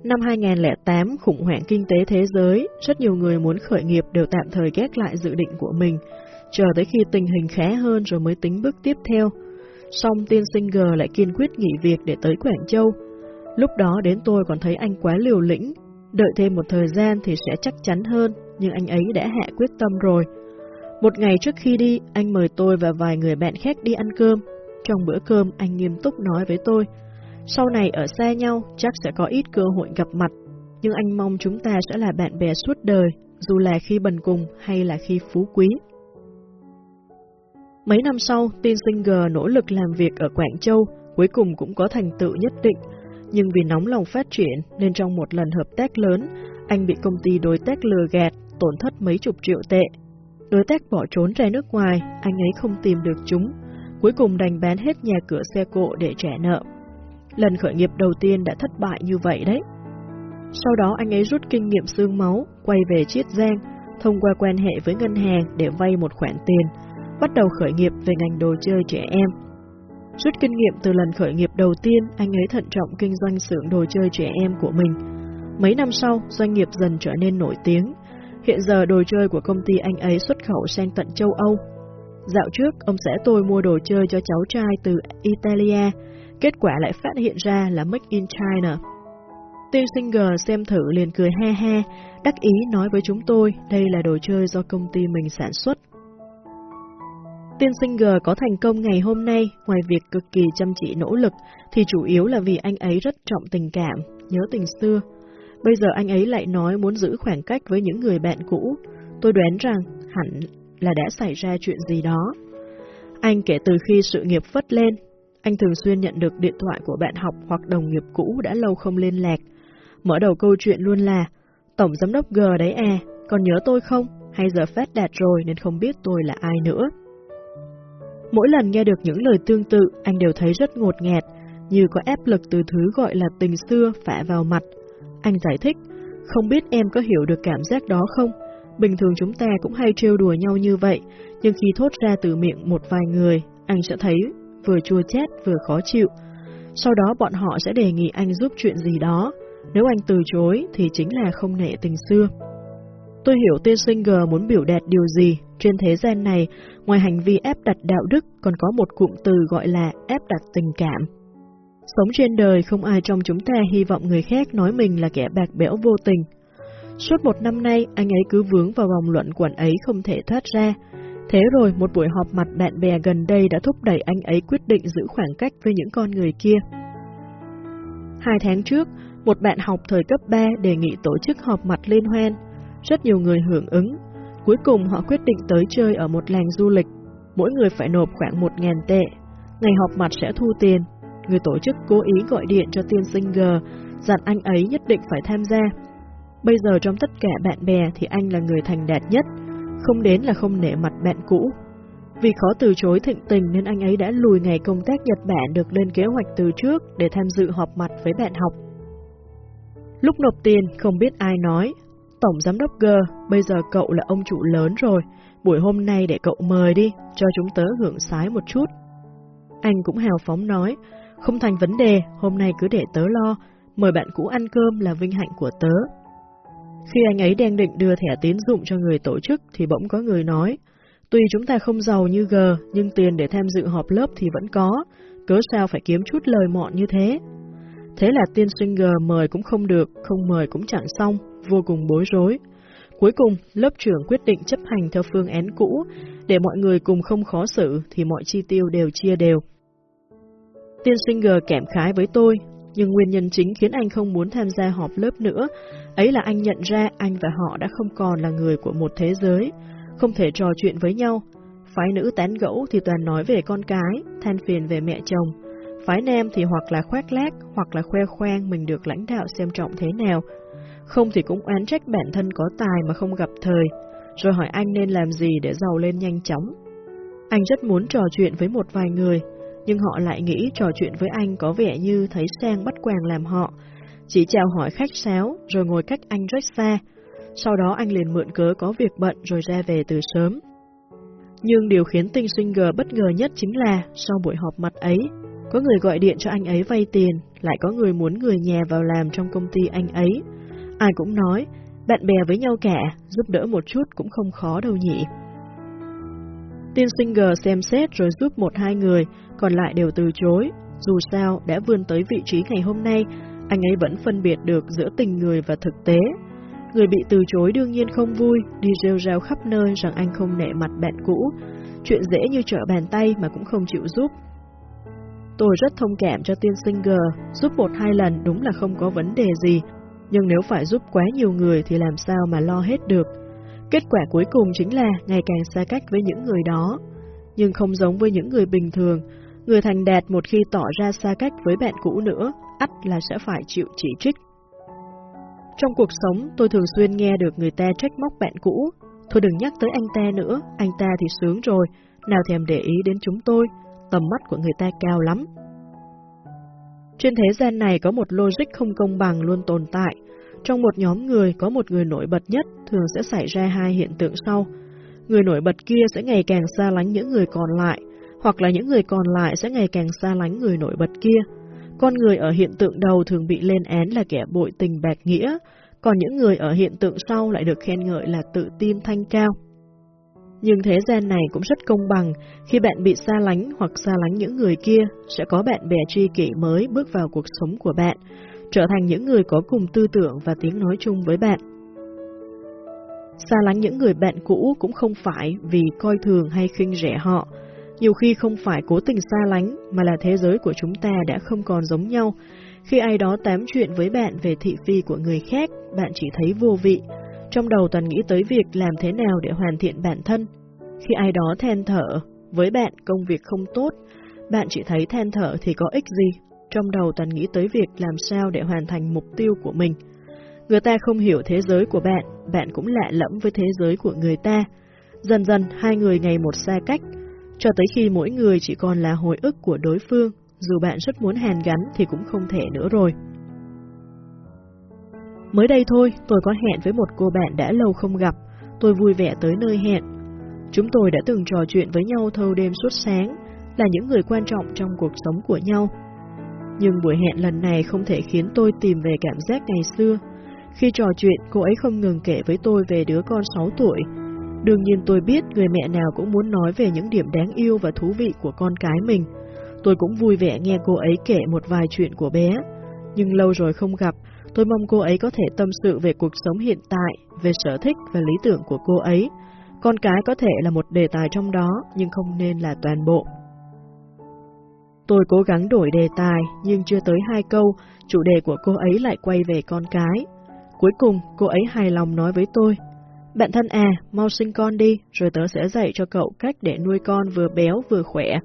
Năm 2008, khủng hoảng kinh tế thế giới, rất nhiều người muốn khởi nghiệp đều tạm thời gác lại dự định của mình, chờ tới khi tình hình khá hơn rồi mới tính bước tiếp theo. Song tiên sinh G lại kiên quyết nghỉ việc để tới Quảng Châu. Lúc đó đến tôi còn thấy anh quá liều lĩnh, đợi thêm một thời gian thì sẽ chắc chắn hơn, nhưng anh ấy đã hạ quyết tâm rồi. Một ngày trước khi đi, anh mời tôi và vài người bạn khác đi ăn cơm. Trong bữa cơm, anh nghiêm túc nói với tôi, sau này ở xa nhau chắc sẽ có ít cơ hội gặp mặt, nhưng anh mong chúng ta sẽ là bạn bè suốt đời, dù là khi bần cùng hay là khi phú quý. Mấy năm sau, Tin Singer nỗ lực làm việc ở Quảng Châu, cuối cùng cũng có thành tựu nhất định, nhưng vì nóng lòng phát triển nên trong một lần hợp tác lớn, anh bị công ty đối tác lừa gạt, tổn thất mấy chục triệu tệ. Đối tác bỏ trốn ra nước ngoài, anh ấy không tìm được chúng, cuối cùng đành bán hết nhà cửa xe cộ để trả nợ. Lần khởi nghiệp đầu tiên đã thất bại như vậy đấy. Sau đó anh ấy rút kinh nghiệm xương máu, quay về Chiết Giang, thông qua quan hệ với ngân hàng để vay một khoản tiền, bắt đầu khởi nghiệp về ngành đồ chơi trẻ em. Rút kinh nghiệm từ lần khởi nghiệp đầu tiên, anh ấy thận trọng kinh doanh xưởng đồ chơi trẻ em của mình. Mấy năm sau, doanh nghiệp dần trở nên nổi tiếng. Hiện giờ đồ chơi của công ty anh ấy xuất khẩu sang tận châu Âu. Dạo trước, ông sẽ tôi mua đồ chơi cho cháu trai từ Italia, kết quả lại phát hiện ra là Make in China. Tiên Singer xem thử liền cười he he đắc ý nói với chúng tôi đây là đồ chơi do công ty mình sản xuất. Tiên sinh G có thành công ngày hôm nay, ngoài việc cực kỳ chăm chỉ nỗ lực, thì chủ yếu là vì anh ấy rất trọng tình cảm, nhớ tình xưa. Bây giờ anh ấy lại nói muốn giữ khoảng cách với những người bạn cũ. Tôi đoán rằng hẳn là đã xảy ra chuyện gì đó. Anh kể từ khi sự nghiệp phất lên, anh thường xuyên nhận được điện thoại của bạn học hoặc đồng nghiệp cũ đã lâu không liên lạc. Mở đầu câu chuyện luôn là, Tổng Giám đốc G đấy à, còn nhớ tôi không? Hay giờ phát đạt rồi nên không biết tôi là ai nữa? Mỗi lần nghe được những lời tương tự, anh đều thấy rất ngột ngạt, như có áp lực từ thứ gọi là tình xưa phả vào mặt. Anh giải thích, không biết em có hiểu được cảm giác đó không? Bình thường chúng ta cũng hay trêu đùa nhau như vậy, nhưng khi thốt ra từ miệng một vài người, anh sẽ thấy vừa chua chát vừa khó chịu. Sau đó bọn họ sẽ đề nghị anh giúp chuyện gì đó, nếu anh từ chối thì chính là không nể tình xưa. Tôi hiểu tên Singer muốn biểu đạt điều gì, trên thế gian này, ngoài hành vi ép đặt đạo đức còn có một cụm từ gọi là ép đặt tình cảm. Sống trên đời không ai trong chúng ta hy vọng người khác nói mình là kẻ bạc bẽo vô tình. Suốt một năm nay, anh ấy cứ vướng vào vòng luận quẩn ấy không thể thoát ra, Thế rồi một buổi họp mặt bạn bè gần đây đã thúc đẩy anh ấy quyết định giữ khoảng cách với những con người kia. Hai tháng trước, một bạn học thời cấp 3 đề nghị tổ chức họp mặt liên hoan. Rất nhiều người hưởng ứng. Cuối cùng họ quyết định tới chơi ở một làng du lịch. Mỗi người phải nộp khoảng 1.000 tệ. Ngày họp mặt sẽ thu tiền. Người tổ chức cố ý gọi điện cho tiên sinh G, dặn anh ấy nhất định phải tham gia. Bây giờ trong tất cả bạn bè thì anh là người thành đạt nhất, không đến là không nể mặt bạn cũ. Vì khó từ chối thịnh tình nên anh ấy đã lùi ngày công tác Nhật Bản được lên kế hoạch từ trước để tham dự họp mặt với bạn học. Lúc nộp tiền, không biết ai nói, Tổng Giám đốc G, bây giờ cậu là ông chủ lớn rồi, buổi hôm nay để cậu mời đi, cho chúng tớ hưởng sái một chút. Anh cũng hào phóng nói, không thành vấn đề, hôm nay cứ để tớ lo, mời bạn cũ ăn cơm là vinh hạnh của tớ. Khi anh ấy đang định đưa thẻ tín dụng cho người tổ chức thì bỗng có người nói, tuy chúng ta không giàu như G, nhưng tiền để tham dự họp lớp thì vẫn có, cớ sao phải kiếm chút lời mọn như thế. Thế là tiên sinh G mời cũng không được, không mời cũng chẳng xong, vô cùng bối rối. Cuối cùng, lớp trưởng quyết định chấp hành theo phương án cũ, để mọi người cùng không khó xử thì mọi chi tiêu đều chia đều. Tiên sinh G kẻm khái với tôi, nhưng nguyên nhân chính khiến anh không muốn tham gia họp lớp nữa, ấy là anh nhận ra anh và họ đã không còn là người của một thế giới, không thể trò chuyện với nhau. Phái nữ tán gẫu thì toàn nói về con cái, than phiền về mẹ chồng. Phái nam thì hoặc là khoác lác, hoặc là khoe khoang mình được lãnh đạo xem trọng thế nào. Không thì cũng oán trách bản thân có tài mà không gặp thời, rồi hỏi anh nên làm gì để giàu lên nhanh chóng. Anh rất muốn trò chuyện với một vài người, nhưng họ lại nghĩ trò chuyện với anh có vẻ như thấy sang bắt quàng làm họ, chỉ chào hỏi khách sáo rồi ngồi cách anh rất xa. Sau đó anh liền mượn cớ có việc bận rồi ra về từ sớm. Nhưng điều khiến tinh Singer bất ngờ nhất chính là sau buổi họp mặt ấy, có người gọi điện cho anh ấy vay tiền, lại có người muốn người nhà vào làm trong công ty anh ấy. Ai cũng nói, bạn bè với nhau cả, giúp đỡ một chút cũng không khó đâu nhỉ. Tiên Singer xem xét rồi giúp một hai người, còn lại đều từ chối. Dù sao, đã vươn tới vị trí ngày hôm nay, anh ấy vẫn phân biệt được giữa tình người và thực tế. Người bị từ chối đương nhiên không vui, đi rêu rao khắp nơi rằng anh không nể mặt bạn cũ. Chuyện dễ như trở bàn tay mà cũng không chịu giúp. Tôi rất thông cảm cho tiên Singer, giúp một hai lần đúng là không có vấn đề gì, nhưng nếu phải giúp quá nhiều người thì làm sao mà lo hết được. Kết quả cuối cùng chính là ngày càng xa cách với những người đó. Nhưng không giống với những người bình thường, người thành đạt một khi tỏ ra xa cách với bạn cũ nữa, ắt là sẽ phải chịu chỉ trích. Trong cuộc sống, tôi thường xuyên nghe được người ta trách móc bạn cũ. Thôi đừng nhắc tới anh ta nữa, anh ta thì sướng rồi, nào thèm để ý đến chúng tôi, tầm mắt của người ta cao lắm. Trên thế gian này có một logic không công bằng luôn tồn tại. Trong một nhóm người có một người nổi bật nhất thường sẽ xảy ra hai hiện tượng sau. Người nổi bật kia sẽ ngày càng xa lánh những người còn lại, hoặc là những người còn lại sẽ ngày càng xa lánh người nổi bật kia. Con người ở hiện tượng đầu thường bị lên án là kẻ bội tình bạc nghĩa, còn những người ở hiện tượng sau lại được khen ngợi là tự tin thanh cao. Nhưng thế gian này cũng rất công bằng, khi bạn bị xa lánh hoặc xa lánh những người kia, sẽ có bạn bè tri kỷ mới bước vào cuộc sống của bạn, trở thành những người có cùng tư tưởng và tiếng nói chung với bạn. Xa lánh những người bạn cũ cũng không phải vì coi thường hay khinh rẻ họ, nhiều khi không phải cố tình xa lánh, mà là thế giới của chúng ta đã không còn giống nhau. Khi ai đó tám chuyện với bạn về thị phi của người khác, bạn chỉ thấy vô vị, trong đầu toàn nghĩ tới việc làm thế nào để hoàn thiện bản thân. Khi ai đó than thở, với bạn công việc không tốt, bạn chỉ thấy than thở thì có ích gì, trong đầu toàn nghĩ tới việc làm sao để hoàn thành mục tiêu của mình. Người ta không hiểu thế giới của bạn, bạn cũng lạ lẫm với thế giới của người ta. Dần dần hai người ngày một xa cách, cho tới khi mỗi người chỉ còn là hồi ức của đối phương, dù bạn rất muốn hàn gắn thì cũng không thể nữa rồi. Mới đây thôi, tôi có hẹn với một cô bạn đã lâu không gặp, tôi vui vẻ tới nơi hẹn. Chúng tôi đã từng trò chuyện với nhau thâu đêm suốt sáng, là những người quan trọng trong cuộc sống của nhau. Nhưng buổi hẹn lần này không thể khiến tôi tìm về cảm giác ngày xưa. Khi trò chuyện, cô ấy không ngừng kể với tôi về đứa con 6 tuổi, Đương nhiên tôi biết người mẹ nào cũng muốn nói về những điểm đáng yêu và thú vị của con cái mình. Tôi cũng vui vẻ nghe cô ấy kể một vài chuyện của bé. Nhưng lâu rồi không gặp, tôi mong cô ấy có thể tâm sự về cuộc sống hiện tại, về sở thích và lý tưởng của cô ấy. Con cái có thể là một đề tài trong đó, nhưng không nên là toàn bộ. Tôi cố gắng đổi đề tài, nhưng chưa tới hai câu, chủ đề của cô ấy lại quay về con cái. Cuối cùng, cô ấy hài lòng nói với tôi, bạn thân à, mau sinh con đi, rồi tớ sẽ dạy cho cậu cách để nuôi con vừa béo vừa khỏe.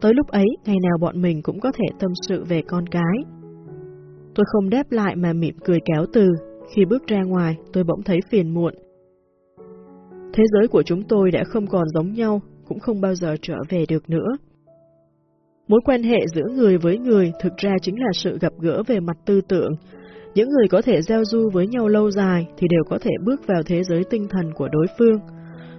Tới lúc ấy, ngày nào bọn mình cũng có thể tâm sự về con cái. Tôi không đáp lại mà mỉm cười kéo từ. Khi bước ra ngoài, tôi bỗng thấy phiền muộn. Thế giới của chúng tôi đã không còn giống nhau, cũng không bao giờ trở về được nữa. Mối quan hệ giữa người với người thực ra chính là sự gặp gỡ về mặt tư tưởng, những người có thể giao du với nhau lâu dài thì đều có thể bước vào thế giới tinh thần của đối phương.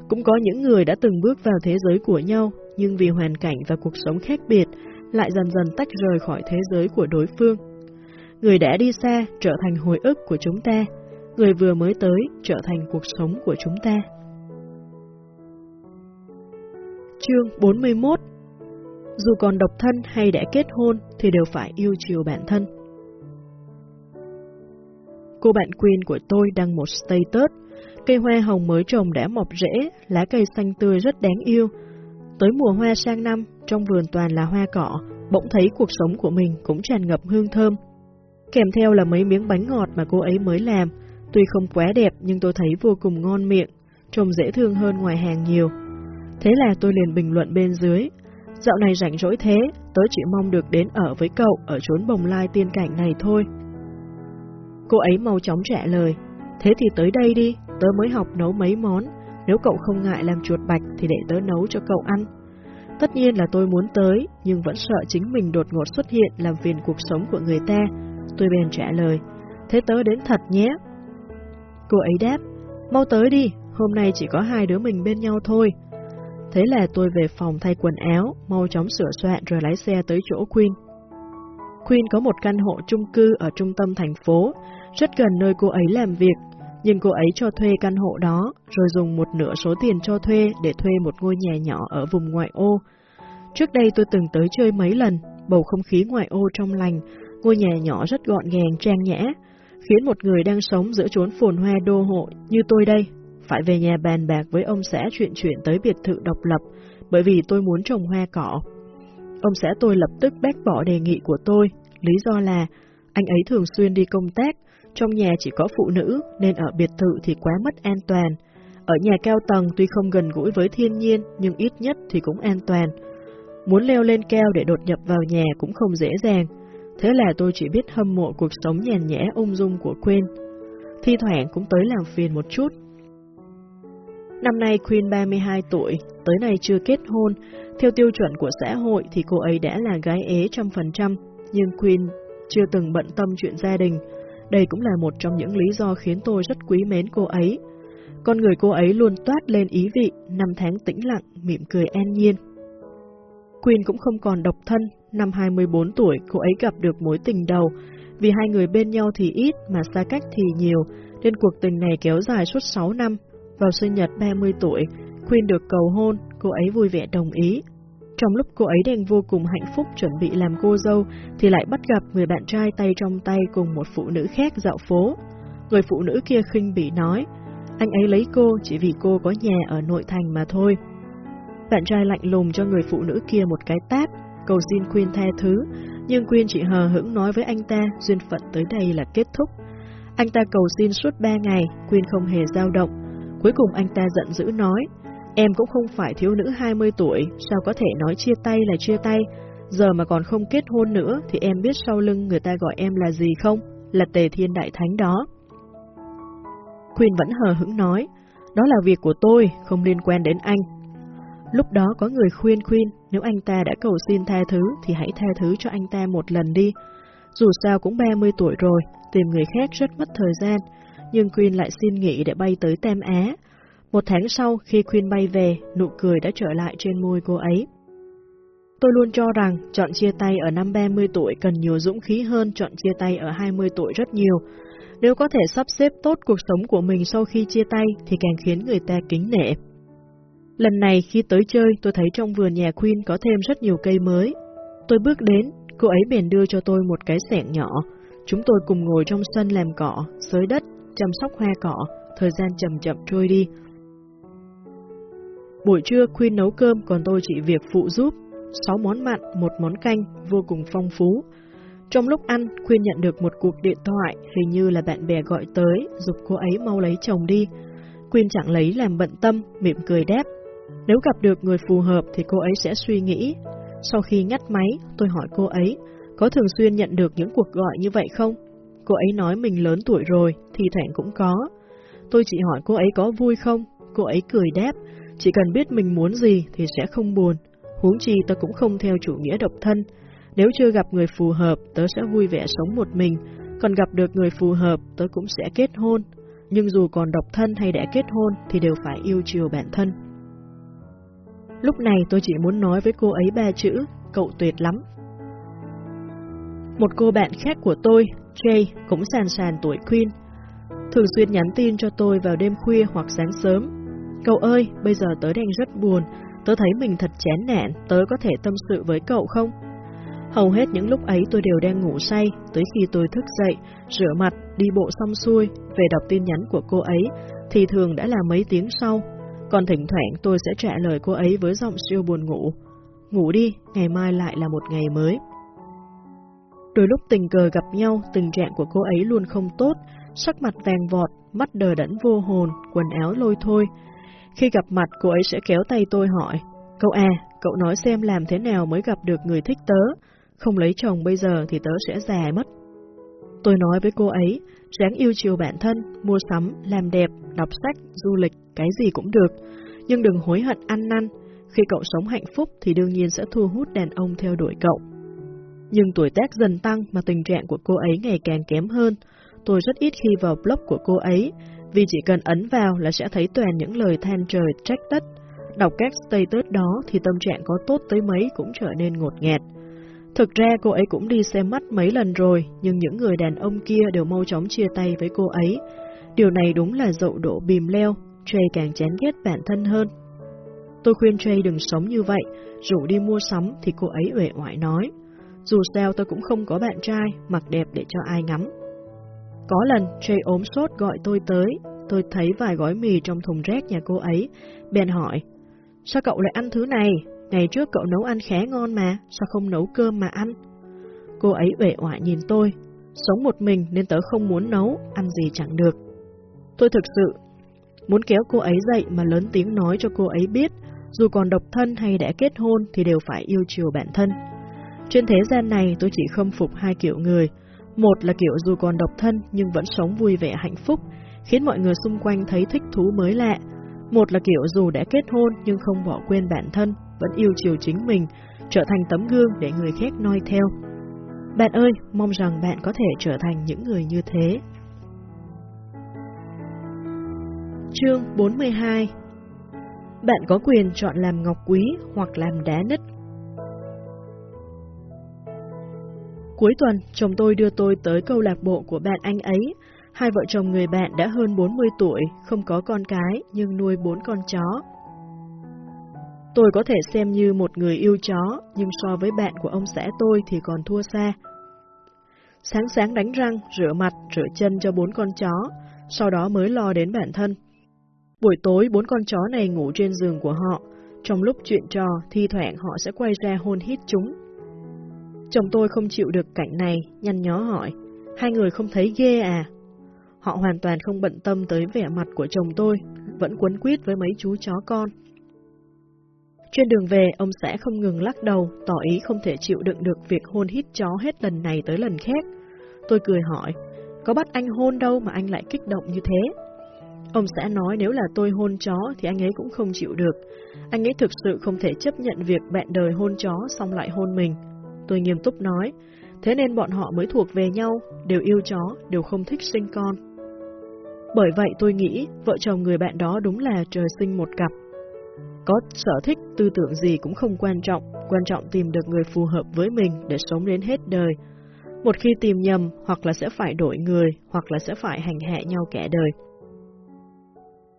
Cũng có những người đã từng bước vào thế giới của nhau, nhưng vì hoàn cảnh và cuộc sống khác biệt, lại dần dần tách rời khỏi thế giới của đối phương. Người đã đi xa trở thành hồi ức của chúng ta, người vừa mới tới trở thành cuộc sống của chúng ta. Chương 41 Dù còn độc thân hay đã kết hôn thì đều phải yêu chiều bản thân. Cô bạn Queen của tôi đăng một status, cây hoa hồng mới trồng đã mọc rễ, lá cây xanh tươi rất đáng yêu. Tới mùa hoa sang năm, trong vườn toàn là hoa cỏ, bỗng thấy cuộc sống của mình cũng tràn ngập hương thơm. Kèm theo là mấy miếng bánh ngọt mà cô ấy mới làm, tuy không quá đẹp nhưng tôi thấy vô cùng ngon miệng, trông dễ thương hơn ngoài hàng nhiều. Thế là tôi liền bình luận bên dưới, Dạo này rảnh rỗi thế, tớ chỉ mong được đến ở với cậu ở chốn bồng lai tiên cảnh này thôi. Cô ấy mau chóng trả lời, thế thì tới đây đi, tớ mới học nấu mấy món, nếu cậu không ngại làm chuột bạch thì để tớ nấu cho cậu ăn. Tất nhiên là tôi muốn tới, nhưng vẫn sợ chính mình đột ngột xuất hiện làm phiền cuộc sống của người ta. Tôi bèn trả lời, thế tớ đến thật nhé. Cô ấy đáp, mau tới đi, hôm nay chỉ có hai đứa mình bên nhau thôi. Thế là tôi về phòng thay quần áo, mau chóng sửa soạn rồi lái xe tới chỗ Queen. Queen có một căn hộ chung cư ở trung tâm thành phố, rất gần nơi cô ấy làm việc, nhưng cô ấy cho thuê căn hộ đó, rồi dùng một nửa số tiền cho thuê để thuê một ngôi nhà nhỏ ở vùng ngoại ô. Trước đây tôi từng tới chơi mấy lần, bầu không khí ngoại ô trong lành, ngôi nhà nhỏ rất gọn gàng trang nhã, khiến một người đang sống giữa chốn phồn hoa đô hội như tôi đây phải về nhà bàn bạc với ông xã chuyện chuyện tới biệt thự độc lập, bởi vì tôi muốn trồng hoa cỏ. Ông xã tôi lập tức bác bỏ đề nghị của tôi, lý do là anh ấy thường xuyên đi công tác, trong nhà chỉ có phụ nữ nên ở biệt thự thì quá mất an toàn. Ở nhà cao tầng tuy không gần gũi với thiên nhiên nhưng ít nhất thì cũng an toàn. Muốn leo lên cao để đột nhập vào nhà cũng không dễ dàng. Thế là tôi chỉ biết hâm mộ cuộc sống nhàn nhã ung dung của Queen. Thi thoảng cũng tới làm phiền một chút, Năm nay Queen 32 tuổi, tới nay chưa kết hôn. Theo tiêu chuẩn của xã hội thì cô ấy đã là gái ế trăm phần trăm, nhưng Queen chưa từng bận tâm chuyện gia đình. Đây cũng là một trong những lý do khiến tôi rất quý mến cô ấy. Con người cô ấy luôn toát lên ý vị, năm tháng tĩnh lặng, mỉm cười an nhiên. Queen cũng không còn độc thân, năm 24 tuổi cô ấy gặp được mối tình đầu, vì hai người bên nhau thì ít mà xa cách thì nhiều, nên cuộc tình này kéo dài suốt 6 năm, vào sinh nhật 30 tuổi, Queen được cầu hôn, cô ấy vui vẻ đồng ý. Trong lúc cô ấy đang vô cùng hạnh phúc chuẩn bị làm cô dâu, thì lại bắt gặp người bạn trai tay trong tay cùng một phụ nữ khác dạo phố. Người phụ nữ kia khinh bỉ nói, anh ấy lấy cô chỉ vì cô có nhà ở nội thành mà thôi. Bạn trai lạnh lùng cho người phụ nữ kia một cái tát, cầu xin Quyên tha thứ, nhưng Quyên chỉ hờ hững nói với anh ta duyên phận tới đây là kết thúc. Anh ta cầu xin suốt ba ngày, Quyên không hề dao động, Cuối cùng anh ta giận dữ nói, em cũng không phải thiếu nữ 20 tuổi, sao có thể nói chia tay là chia tay, giờ mà còn không kết hôn nữa thì em biết sau lưng người ta gọi em là gì không? Là tề thiên đại thánh đó. Quyên vẫn hờ hững nói, đó là việc của tôi, không liên quan đến anh. Lúc đó có người khuyên khuyên nếu anh ta đã cầu xin tha thứ thì hãy tha thứ cho anh ta một lần đi. Dù sao cũng 30 tuổi rồi, tìm người khác rất mất thời gian, nhưng Queen lại xin nghỉ để bay tới Tam Á. Một tháng sau, khi Queen bay về, nụ cười đã trở lại trên môi cô ấy. Tôi luôn cho rằng chọn chia tay ở năm 30 tuổi cần nhiều dũng khí hơn chọn chia tay ở 20 tuổi rất nhiều. Nếu có thể sắp xếp tốt cuộc sống của mình sau khi chia tay thì càng khiến người ta kính nể. Lần này khi tới chơi tôi thấy trong vườn nhà Queen có thêm rất nhiều cây mới. Tôi bước đến, cô ấy bèn đưa cho tôi một cái sẻng nhỏ. Chúng tôi cùng ngồi trong sân làm cỏ, xới đất, chăm sóc hoa cỏ, thời gian chậm chậm trôi đi. Buổi trưa Queen nấu cơm còn tôi chỉ việc phụ giúp, 6 món mặn, một món canh, vô cùng phong phú. Trong lúc ăn, Queen nhận được một cuộc điện thoại, hình như là bạn bè gọi tới, giúp cô ấy mau lấy chồng đi. Queen chẳng lấy làm bận tâm, mỉm cười đáp. Nếu gặp được người phù hợp thì cô ấy sẽ suy nghĩ. Sau khi ngắt máy, tôi hỏi cô ấy, có thường xuyên nhận được những cuộc gọi như vậy không? Cô ấy nói mình lớn tuổi rồi, thì thoảng cũng có. Tôi chỉ hỏi cô ấy có vui không? Cô ấy cười đáp, chỉ cần biết mình muốn gì thì sẽ không buồn. Huống chi tớ cũng không theo chủ nghĩa độc thân. Nếu chưa gặp người phù hợp, tớ sẽ vui vẻ sống một mình. Còn gặp được người phù hợp, tớ cũng sẽ kết hôn. Nhưng dù còn độc thân hay đã kết hôn thì đều phải yêu chiều bản thân. Lúc này tôi chỉ muốn nói với cô ấy ba chữ, cậu tuyệt lắm. Một cô bạn khác của tôi, Jay cũng sàn sàn tuổi Queen, thường xuyên nhắn tin cho tôi vào đêm khuya hoặc sáng sớm. Cậu ơi, bây giờ tớ đang rất buồn, tớ thấy mình thật chán nản, tớ có thể tâm sự với cậu không? Hầu hết những lúc ấy tôi đều đang ngủ say, tới khi tôi thức dậy, rửa mặt, đi bộ xong xuôi, về đọc tin nhắn của cô ấy, thì thường đã là mấy tiếng sau. Còn thỉnh thoảng tôi sẽ trả lời cô ấy với giọng siêu buồn ngủ. Ngủ đi, ngày mai lại là một ngày mới. Đôi lúc tình cờ gặp nhau, tình trạng của cô ấy luôn không tốt, sắc mặt vàng vọt, mắt đờ đẫn vô hồn, quần áo lôi thôi. Khi gặp mặt, cô ấy sẽ kéo tay tôi hỏi, cậu à, cậu nói xem làm thế nào mới gặp được người thích tớ, không lấy chồng bây giờ thì tớ sẽ già mất. Tôi nói với cô ấy, ráng yêu chiều bản thân, mua sắm, làm đẹp, đọc sách, du lịch, cái gì cũng được, nhưng đừng hối hận ăn năn. Khi cậu sống hạnh phúc thì đương nhiên sẽ thu hút đàn ông theo đuổi cậu. Nhưng tuổi tác dần tăng mà tình trạng của cô ấy ngày càng kém hơn. Tôi rất ít khi vào blog của cô ấy, vì chỉ cần ấn vào là sẽ thấy toàn những lời than trời trách đất. Đọc các status đó thì tâm trạng có tốt tới mấy cũng trở nên ngột ngạt. Thực ra cô ấy cũng đi xem mắt mấy lần rồi, nhưng những người đàn ông kia đều mau chóng chia tay với cô ấy. Điều này đúng là dậu đổ bìm leo, Trey càng chán ghét bản thân hơn. Tôi khuyên Trey đừng sống như vậy, rủ đi mua sắm thì cô ấy uể oải nói. Dù sao tôi cũng không có bạn trai, mặc đẹp để cho ai ngắm. Có lần Trey ốm sốt gọi tôi tới, tôi thấy vài gói mì trong thùng rác nhà cô ấy, bèn hỏi, sao cậu lại ăn thứ này? Ngày trước cậu nấu ăn khá ngon mà, sao không nấu cơm mà ăn? Cô ấy uể oải nhìn tôi, sống một mình nên tớ không muốn nấu, ăn gì chẳng được. Tôi thực sự muốn kéo cô ấy dậy mà lớn tiếng nói cho cô ấy biết, dù còn độc thân hay đã kết hôn thì đều phải yêu chiều bản thân. Trên thế gian này tôi chỉ khâm phục hai kiểu người, một là kiểu dù còn độc thân nhưng vẫn sống vui vẻ hạnh phúc, khiến mọi người xung quanh thấy thích thú mới lạ. Một là kiểu dù đã kết hôn nhưng không bỏ quên bản thân, vẫn yêu chiều chính mình, trở thành tấm gương để người khác noi theo. Bạn ơi, mong rằng bạn có thể trở thành những người như thế. Chương 42 Bạn có quyền chọn làm ngọc quý hoặc làm đá nứt. Cuối tuần, chồng tôi đưa tôi tới câu lạc bộ của bạn anh ấy. Hai vợ chồng người bạn đã hơn 40 tuổi, không có con cái, nhưng nuôi bốn con chó. Tôi có thể xem như một người yêu chó, nhưng so với bạn của ông xã tôi thì còn thua xa. Sáng sáng đánh răng, rửa mặt, rửa chân cho bốn con chó, sau đó mới lo đến bản thân. Buổi tối, bốn con chó này ngủ trên giường của họ. Trong lúc chuyện trò, thi thoảng họ sẽ quay ra hôn hít chúng. Chồng tôi không chịu được cảnh này, nhăn nhó hỏi, hai người không thấy ghê à? Họ hoàn toàn không bận tâm tới vẻ mặt của chồng tôi, vẫn quấn quýt với mấy chú chó con. Trên đường về, ông xã không ngừng lắc đầu, tỏ ý không thể chịu đựng được việc hôn hít chó hết lần này tới lần khác. Tôi cười hỏi, có bắt anh hôn đâu mà anh lại kích động như thế? Ông xã nói nếu là tôi hôn chó thì anh ấy cũng không chịu được. Anh ấy thực sự không thể chấp nhận việc bạn đời hôn chó xong lại hôn mình. Tôi nghiêm túc nói, thế nên bọn họ mới thuộc về nhau, đều yêu chó, đều không thích sinh con. Bởi vậy tôi nghĩ vợ chồng người bạn đó đúng là trời sinh một cặp. Có sở thích, tư tưởng gì cũng không quan trọng, quan trọng tìm được người phù hợp với mình để sống đến hết đời. Một khi tìm nhầm, hoặc là sẽ phải đổi người, hoặc là sẽ phải hành hạ nhau cả đời.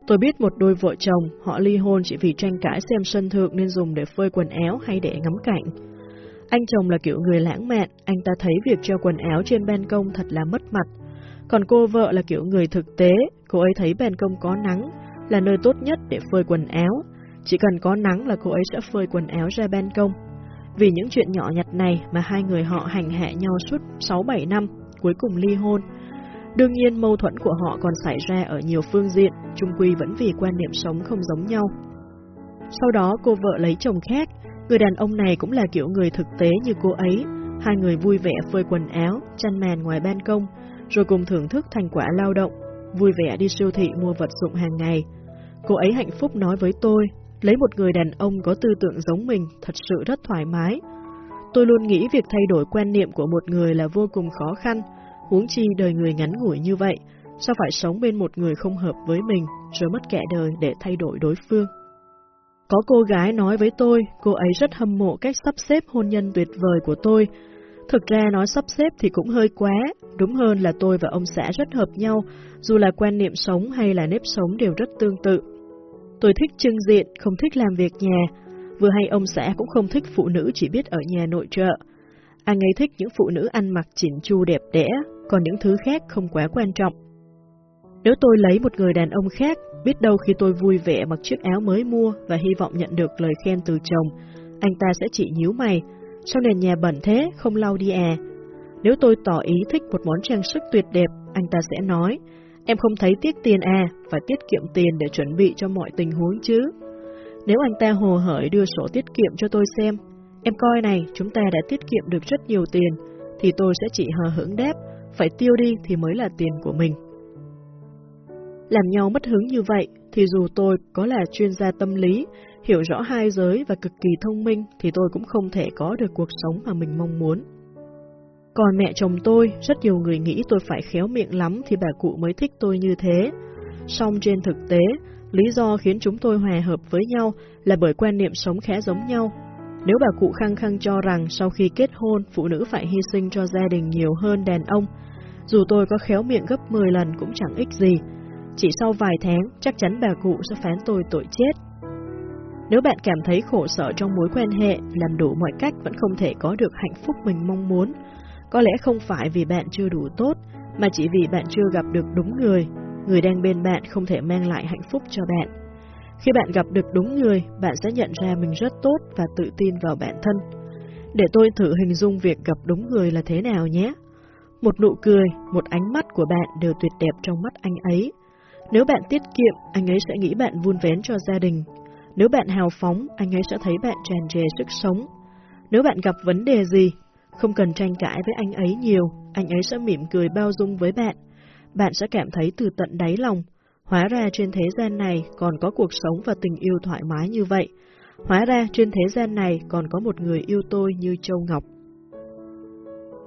Tôi biết một đôi vợ chồng, họ ly hôn chỉ vì tranh cãi xem sân thượng nên dùng để phơi quần áo hay để ngắm cảnh. Anh chồng là kiểu người lãng mạn, anh ta thấy việc treo quần áo trên ban công thật là mất mặt. Còn cô vợ là kiểu người thực tế, cô ấy thấy ban công có nắng, là nơi tốt nhất để phơi quần áo. Chỉ cần có nắng là cô ấy sẽ phơi quần áo ra ban công. Vì những chuyện nhỏ nhặt này mà hai người họ hành hạ nhau suốt 6-7 năm, cuối cùng ly hôn. Đương nhiên mâu thuẫn của họ còn xảy ra ở nhiều phương diện, chung quy vẫn vì quan niệm sống không giống nhau. Sau đó cô vợ lấy chồng khác, người đàn ông này cũng là kiểu người thực tế như cô ấy, hai người vui vẻ phơi quần áo, chăn màn ngoài ban công, rồi cùng thưởng thức thành quả lao động, vui vẻ đi siêu thị mua vật dụng hàng ngày. Cô ấy hạnh phúc nói với tôi, lấy một người đàn ông có tư tưởng giống mình thật sự rất thoải mái. Tôi luôn nghĩ việc thay đổi quan niệm của một người là vô cùng khó khăn, huống chi đời người ngắn ngủi như vậy, sao phải sống bên một người không hợp với mình, rồi mất kẻ đời để thay đổi đối phương. Có cô gái nói với tôi, cô ấy rất hâm mộ cách sắp xếp hôn nhân tuyệt vời của tôi. Thực ra nói sắp xếp thì cũng hơi quá, đúng hơn là tôi và ông xã rất hợp nhau, dù là quan niệm sống hay là nếp sống đều rất tương tự. Tôi thích trưng diện, không thích làm việc nhà, vừa hay ông xã cũng không thích phụ nữ chỉ biết ở nhà nội trợ. Anh ấy thích những phụ nữ ăn mặc chỉnh chu đẹp đẽ, còn những thứ khác không quá quan trọng. Nếu tôi lấy một người đàn ông khác, biết đâu khi tôi vui vẻ mặc chiếc áo mới mua và hy vọng nhận được lời khen từ chồng, anh ta sẽ chỉ nhíu mày, sao nền nhà bẩn thế, không lau đi à. Nếu tôi tỏ ý thích một món trang sức tuyệt đẹp, anh ta sẽ nói, em không thấy tiếc tiền à, phải tiết kiệm tiền để chuẩn bị cho mọi tình huống chứ. Nếu anh ta hồ hởi đưa sổ tiết kiệm cho tôi xem, em coi này, chúng ta đã tiết kiệm được rất nhiều tiền, thì tôi sẽ chỉ hờ hững đáp, phải tiêu đi thì mới là tiền của mình. Làm nhau mất hứng như vậy, thì dù tôi có là chuyên gia tâm lý, hiểu rõ hai giới và cực kỳ thông minh, thì tôi cũng không thể có được cuộc sống mà mình mong muốn. Còn mẹ chồng tôi, rất nhiều người nghĩ tôi phải khéo miệng lắm thì bà cụ mới thích tôi như thế. Song trên thực tế, lý do khiến chúng tôi hòa hợp với nhau là bởi quan niệm sống khá giống nhau. Nếu bà cụ khăng khăng cho rằng sau khi kết hôn, phụ nữ phải hy sinh cho gia đình nhiều hơn đàn ông, dù tôi có khéo miệng gấp 10 lần cũng chẳng ích gì. Chỉ sau vài tháng, chắc chắn bà cụ sẽ phán tôi tội chết. Nếu bạn cảm thấy khổ sở trong mối quan hệ, làm đủ mọi cách vẫn không thể có được hạnh phúc mình mong muốn, có lẽ không phải vì bạn chưa đủ tốt, mà chỉ vì bạn chưa gặp được đúng người, người đang bên bạn không thể mang lại hạnh phúc cho bạn. Khi bạn gặp được đúng người, bạn sẽ nhận ra mình rất tốt và tự tin vào bản thân. Để tôi thử hình dung việc gặp đúng người là thế nào nhé. Một nụ cười, một ánh mắt của bạn đều tuyệt đẹp trong mắt anh ấy. Nếu bạn tiết kiệm, anh ấy sẽ nghĩ bạn vun vén cho gia đình. Nếu bạn hào phóng, anh ấy sẽ thấy bạn tràn trề sức sống. Nếu bạn gặp vấn đề gì, không cần tranh cãi với anh ấy nhiều, anh ấy sẽ mỉm cười bao dung với bạn. Bạn sẽ cảm thấy từ tận đáy lòng, hóa ra trên thế gian này còn có cuộc sống và tình yêu thoải mái như vậy. Hóa ra trên thế gian này còn có một người yêu tôi như Châu Ngọc.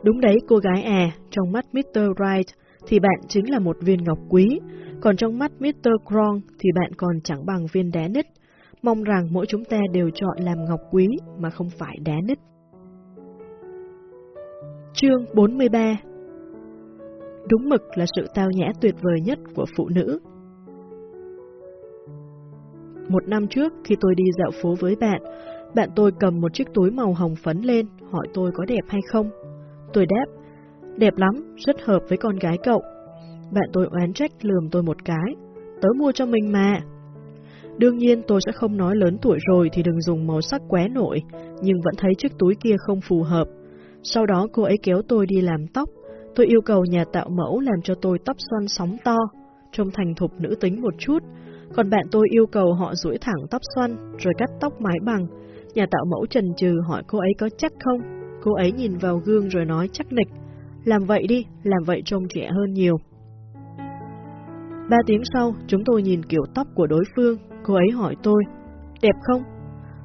Đúng đấy cô gái à, trong mắt Mr. Wright thì bạn chính là một viên ngọc quý, còn trong mắt Mr. Krong thì bạn còn chẳng bằng viên đá nít. Mong rằng mỗi chúng ta đều chọn làm ngọc quý mà không phải đá nít. Chương 43 Đúng mực là sự tao nhã tuyệt vời nhất của phụ nữ. Một năm trước, khi tôi đi dạo phố với bạn, bạn tôi cầm một chiếc túi màu hồng phấn lên, hỏi tôi có đẹp hay không. Tôi đáp, đẹp lắm, rất hợp với con gái cậu. Bạn tôi oán trách lườm tôi một cái, tớ mua cho mình mà. Đương nhiên tôi sẽ không nói lớn tuổi rồi thì đừng dùng màu sắc quá nổi, nhưng vẫn thấy chiếc túi kia không phù hợp. Sau đó cô ấy kéo tôi đi làm tóc. Tôi yêu cầu nhà tạo mẫu làm cho tôi tóc xoăn sóng to, trông thành thục nữ tính một chút. Còn bạn tôi yêu cầu họ duỗi thẳng tóc xoăn, rồi cắt tóc mái bằng. Nhà tạo mẫu trần trừ hỏi cô ấy có chắc không. Cô ấy nhìn vào gương rồi nói chắc nịch. Làm vậy đi, làm vậy trông trẻ hơn nhiều. Ba tiếng sau, chúng tôi nhìn kiểu tóc của đối phương. Cô ấy hỏi tôi, đẹp không?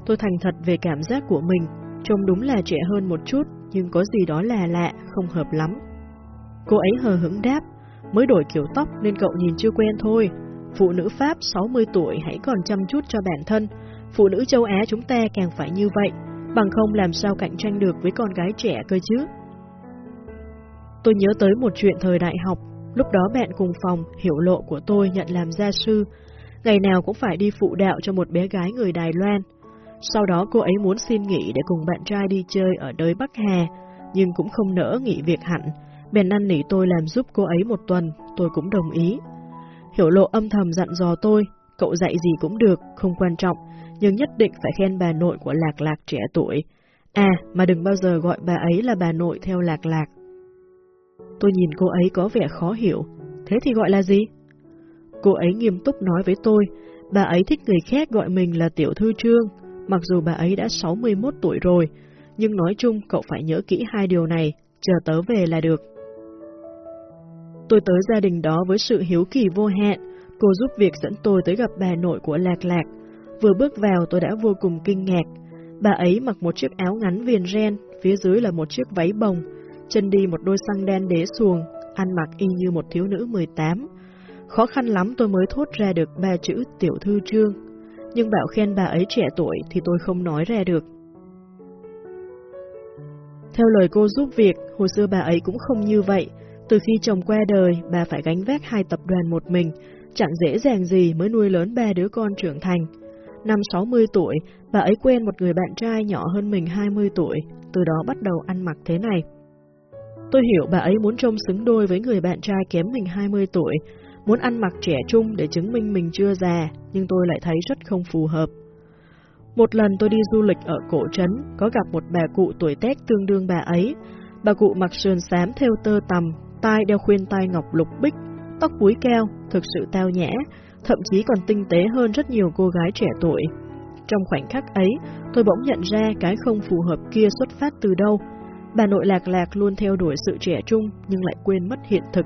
Tôi thành thật về cảm giác của mình, trông đúng là trẻ hơn một chút, nhưng có gì đó là lạ, không hợp lắm. Cô ấy hờ hững đáp, mới đổi kiểu tóc nên cậu nhìn chưa quen thôi. Phụ nữ Pháp 60 tuổi hãy còn chăm chút cho bản thân, phụ nữ châu Á chúng ta càng phải như vậy, bằng không làm sao cạnh tranh được với con gái trẻ cơ chứ. Tôi nhớ tới một chuyện thời đại học, lúc đó bạn cùng phòng, hiểu lộ của tôi nhận làm gia sư, ngày nào cũng phải đi phụ đạo cho một bé gái người Đài Loan. Sau đó cô ấy muốn xin nghỉ để cùng bạn trai đi chơi ở đới Bắc Hà, nhưng cũng không nỡ nghỉ việc hẳn, bèn năn nỉ tôi làm giúp cô ấy một tuần, tôi cũng đồng ý. Hiểu lộ âm thầm dặn dò tôi, cậu dạy gì cũng được, không quan trọng, nhưng nhất định phải khen bà nội của Lạc Lạc trẻ tuổi. À, mà đừng bao giờ gọi bà ấy là bà nội theo Lạc Lạc. Tôi nhìn cô ấy có vẻ khó hiểu, thế thì gọi là gì? Cô ấy nghiêm túc nói với tôi, bà ấy thích người khác gọi mình là tiểu thư trương, mặc dù bà ấy đã 61 tuổi rồi, nhưng nói chung cậu phải nhớ kỹ hai điều này, chờ tớ về là được. Tôi tới gia đình đó với sự hiếu kỳ vô hạn, cô giúp việc dẫn tôi tới gặp bà nội của Lạc Lạc. Vừa bước vào tôi đã vô cùng kinh ngạc. Bà ấy mặc một chiếc áo ngắn viền ren, phía dưới là một chiếc váy bồng, chân đi một đôi xăng đen đế xuồng, ăn mặc y như một thiếu nữ 18. Khó khăn lắm tôi mới thốt ra được ba chữ tiểu thư trương, nhưng bảo khen bà ấy trẻ tuổi thì tôi không nói ra được. Theo lời cô giúp việc, hồi xưa bà ấy cũng không như vậy. Từ khi chồng qua đời, bà phải gánh vác hai tập đoàn một mình, chẳng dễ dàng gì mới nuôi lớn ba đứa con trưởng thành. Năm 60 tuổi, bà ấy quen một người bạn trai nhỏ hơn mình 20 tuổi, từ đó bắt đầu ăn mặc thế này. Tôi hiểu bà ấy muốn trông xứng đôi với người bạn trai kém mình 20 tuổi, muốn ăn mặc trẻ trung để chứng minh mình chưa già, nhưng tôi lại thấy rất không phù hợp. Một lần tôi đi du lịch ở cổ trấn, có gặp một bà cụ tuổi Tết tương đương bà ấy. Bà cụ mặc sườn xám theo tơ tầm, tai đeo khuyên tai ngọc lục bích, tóc búi keo thực sự tao nhã, thậm chí còn tinh tế hơn rất nhiều cô gái trẻ tuổi. Trong khoảnh khắc ấy, tôi bỗng nhận ra cái không phù hợp kia xuất phát từ đâu. Bà nội lạc lạc luôn theo đuổi sự trẻ trung nhưng lại quên mất hiện thực.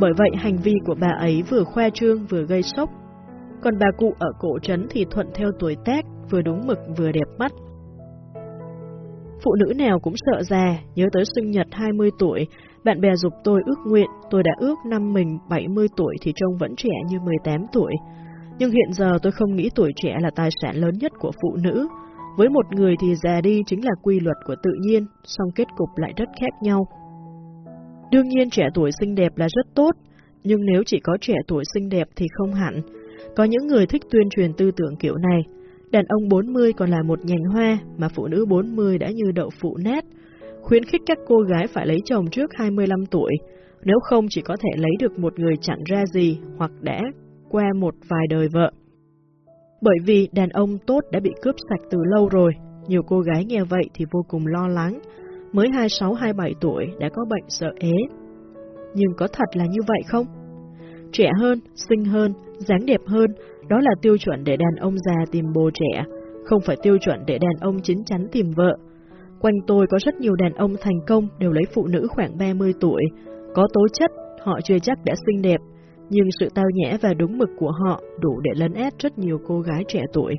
Bởi vậy hành vi của bà ấy vừa khoe trương vừa gây sốc. Còn bà cụ ở cổ trấn thì thuận theo tuổi tác, vừa đúng mực vừa đẹp mắt. Phụ nữ nào cũng sợ già, nhớ tới sinh nhật 20 tuổi, bạn bè dục tôi ước nguyện, tôi đã ước năm mình 70 tuổi thì trông vẫn trẻ như 18 tuổi. Nhưng hiện giờ tôi không nghĩ tuổi trẻ là tài sản lớn nhất của phụ nữ. Với một người thì già đi chính là quy luật của tự nhiên, song kết cục lại rất khác nhau. Đương nhiên trẻ tuổi xinh đẹp là rất tốt, nhưng nếu chỉ có trẻ tuổi xinh đẹp thì không hẳn. Có những người thích tuyên truyền tư tưởng kiểu này, đàn ông 40 còn là một nhành hoa mà phụ nữ 40 đã như đậu phụ nát, khuyến khích các cô gái phải lấy chồng trước 25 tuổi, nếu không chỉ có thể lấy được một người chẳng ra gì hoặc đã qua một vài đời vợ. Bởi vì đàn ông tốt đã bị cướp sạch từ lâu rồi, nhiều cô gái nghe vậy thì vô cùng lo lắng, mới 26-27 tuổi đã có bệnh sợ ế. Nhưng có thật là như vậy không? Trẻ hơn, xinh hơn, dáng đẹp hơn, đó là tiêu chuẩn để đàn ông già tìm bồ trẻ, không phải tiêu chuẩn để đàn ông chín chắn tìm vợ. Quanh tôi có rất nhiều đàn ông thành công đều lấy phụ nữ khoảng 30 tuổi, có tố chất, họ chưa chắc đã xinh đẹp, nhưng sự tao nhã và đúng mực của họ đủ để lấn át rất nhiều cô gái trẻ tuổi.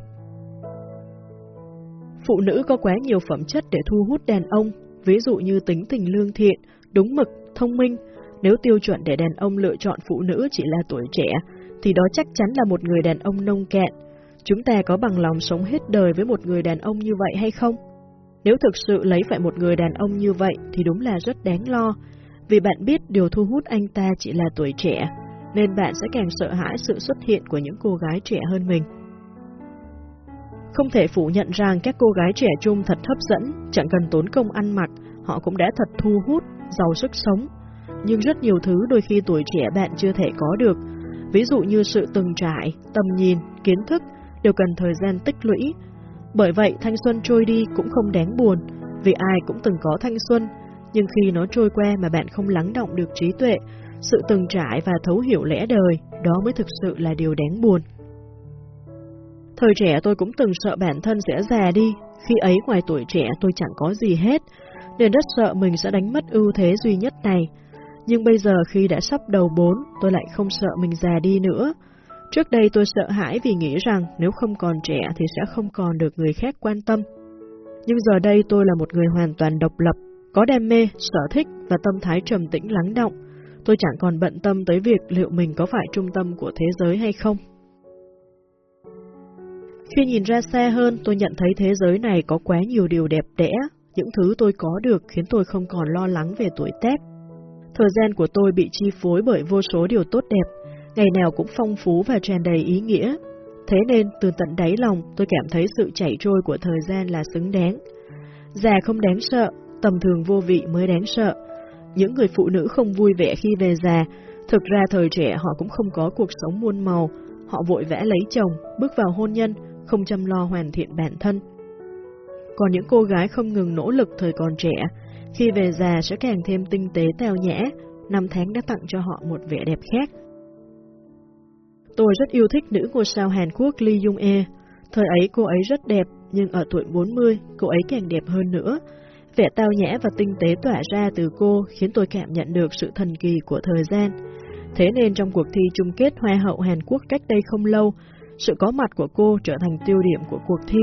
Phụ nữ có quá nhiều phẩm chất để thu hút đàn ông, ví dụ như tính tình lương thiện, đúng mực, thông minh. Nếu tiêu chuẩn để đàn ông lựa chọn phụ nữ chỉ là tuổi trẻ, thì đó chắc chắn là một người đàn ông nông cạn. Chúng ta có bằng lòng sống hết đời với một người đàn ông như vậy hay không? Nếu thực sự lấy phải một người đàn ông như vậy thì đúng là rất đáng lo, vì bạn biết điều thu hút anh ta chỉ là tuổi trẻ, nên bạn sẽ càng sợ hãi sự xuất hiện của những cô gái trẻ hơn mình. Không thể phủ nhận rằng các cô gái trẻ trung thật hấp dẫn, chẳng cần tốn công ăn mặc, họ cũng đã thật thu hút, giàu sức sống. Nhưng rất nhiều thứ đôi khi tuổi trẻ bạn chưa thể có được, ví dụ như sự từng trải, tầm nhìn, kiến thức, đều cần thời gian tích lũy. Bởi vậy thanh xuân trôi đi cũng không đáng buồn, vì ai cũng từng có thanh xuân, nhưng khi nó trôi qua mà bạn không lắng động được trí tuệ, sự từng trải và thấu hiểu lẽ đời, đó mới thực sự là điều đáng buồn. Thời trẻ tôi cũng từng sợ bản thân sẽ già đi, khi ấy ngoài tuổi trẻ tôi chẳng có gì hết, nên rất sợ mình sẽ đánh mất ưu thế duy nhất này. Nhưng bây giờ khi đã sắp đầu bốn, tôi lại không sợ mình già đi nữa. Trước đây tôi sợ hãi vì nghĩ rằng nếu không còn trẻ thì sẽ không còn được người khác quan tâm. Nhưng giờ đây tôi là một người hoàn toàn độc lập, có đam mê, sở thích và tâm thái trầm tĩnh lắng động. Tôi chẳng còn bận tâm tới việc liệu mình có phải trung tâm của thế giới hay không. Khi nhìn ra xa hơn, tôi nhận thấy thế giới này có quá nhiều điều đẹp đẽ, những thứ tôi có được khiến tôi không còn lo lắng về tuổi tác. Thời gian của tôi bị chi phối bởi vô số điều tốt đẹp, ngày nào cũng phong phú và tràn đầy ý nghĩa. Thế nên, từ tận đáy lòng, tôi cảm thấy sự chảy trôi của thời gian là xứng đáng. Già không đáng sợ, tầm thường vô vị mới đáng sợ. Những người phụ nữ không vui vẻ khi về già, thực ra thời trẻ họ cũng không có cuộc sống muôn màu, họ vội vã lấy chồng, bước vào hôn nhân, không chăm lo hoàn thiện bản thân. Còn những cô gái không ngừng nỗ lực thời còn trẻ, khi về già sẽ càng thêm tinh tế tèo nhã, năm tháng đã tặng cho họ một vẻ đẹp khác. Tôi rất yêu thích nữ ngôi sao Hàn Quốc Lee Jung E. Thời ấy cô ấy rất đẹp, nhưng ở tuổi 40, cô ấy càng đẹp hơn nữa. Vẻ tao nhã và tinh tế tỏa ra từ cô khiến tôi cảm nhận được sự thần kỳ của thời gian. Thế nên trong cuộc thi chung kết Hoa hậu Hàn Quốc cách đây không lâu, sự có mặt của cô trở thành tiêu điểm của cuộc thi,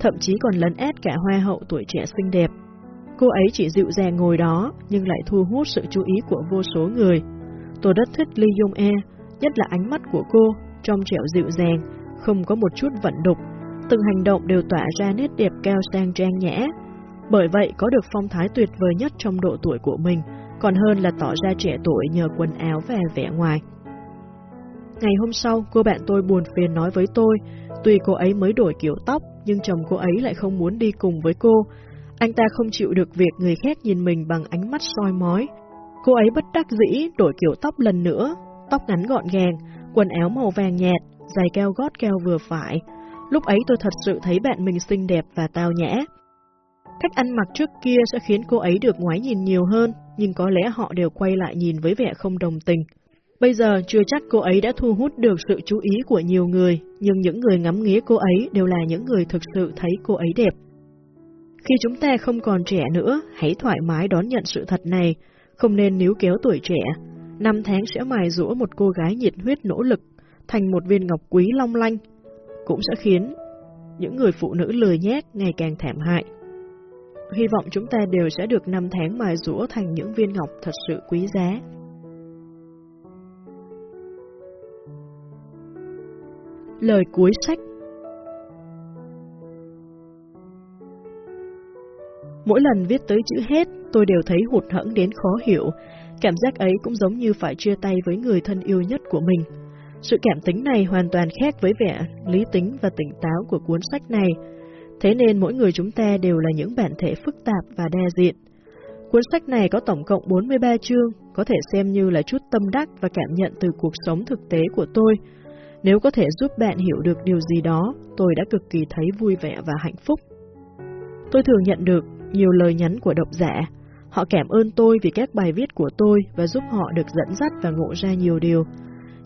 thậm chí còn lấn át cả Hoa hậu tuổi trẻ xinh đẹp. Cô ấy chỉ dịu dàng ngồi đó, nhưng lại thu hút sự chú ý của vô số người. Tôi rất thích Lee Jong E, nhất là ánh mắt của cô, trong trẻo dịu dàng, không có một chút vận đục. Từng hành động đều tỏa ra nét đẹp cao sang trang nhã. Bởi vậy có được phong thái tuyệt vời nhất trong độ tuổi của mình, còn hơn là tỏ ra trẻ tuổi nhờ quần áo và vẻ ngoài. Ngày hôm sau, cô bạn tôi buồn phiền nói với tôi, tuy cô ấy mới đổi kiểu tóc, nhưng chồng cô ấy lại không muốn đi cùng với cô. Anh ta không chịu được việc người khác nhìn mình bằng ánh mắt soi mói. Cô ấy bất đắc dĩ đổi kiểu tóc lần nữa, tóc ngắn gọn gàng, quần áo màu vàng nhạt, giày keo gót keo vừa phải. Lúc ấy tôi thật sự thấy bạn mình xinh đẹp và tao nhã. Cách ăn mặc trước kia sẽ khiến cô ấy được ngoái nhìn nhiều hơn, nhưng có lẽ họ đều quay lại nhìn với vẻ không đồng tình. Bây giờ chưa chắc cô ấy đã thu hút được sự chú ý của nhiều người, nhưng những người ngắm nghía cô ấy đều là những người thực sự thấy cô ấy đẹp. Khi chúng ta không còn trẻ nữa, hãy thoải mái đón nhận sự thật này, không nên níu kéo tuổi trẻ. Năm tháng sẽ mài rũa một cô gái nhiệt huyết nỗ lực, thành một viên ngọc quý long lanh, cũng sẽ khiến những người phụ nữ lười nhác ngày càng thảm hại. Hy vọng chúng ta đều sẽ được năm tháng mài rũa thành những viên ngọc thật sự quý giá. Lời cuối sách Mỗi lần viết tới chữ hết, tôi đều thấy hụt hẫng đến khó hiểu. Cảm giác ấy cũng giống như phải chia tay với người thân yêu nhất của mình. Sự cảm tính này hoàn toàn khác với vẻ lý tính và tỉnh táo của cuốn sách này. Thế nên mỗi người chúng ta đều là những bản thể phức tạp và đa diện. Cuốn sách này có tổng cộng 43 chương, có thể xem như là chút tâm đắc và cảm nhận từ cuộc sống thực tế của tôi. Nếu có thể giúp bạn hiểu được điều gì đó, tôi đã cực kỳ thấy vui vẻ và hạnh phúc. Tôi thường nhận được nhiều lời nhắn của độc giả. Họ cảm ơn tôi vì các bài viết của tôi và giúp họ được dẫn dắt và ngộ ra nhiều điều.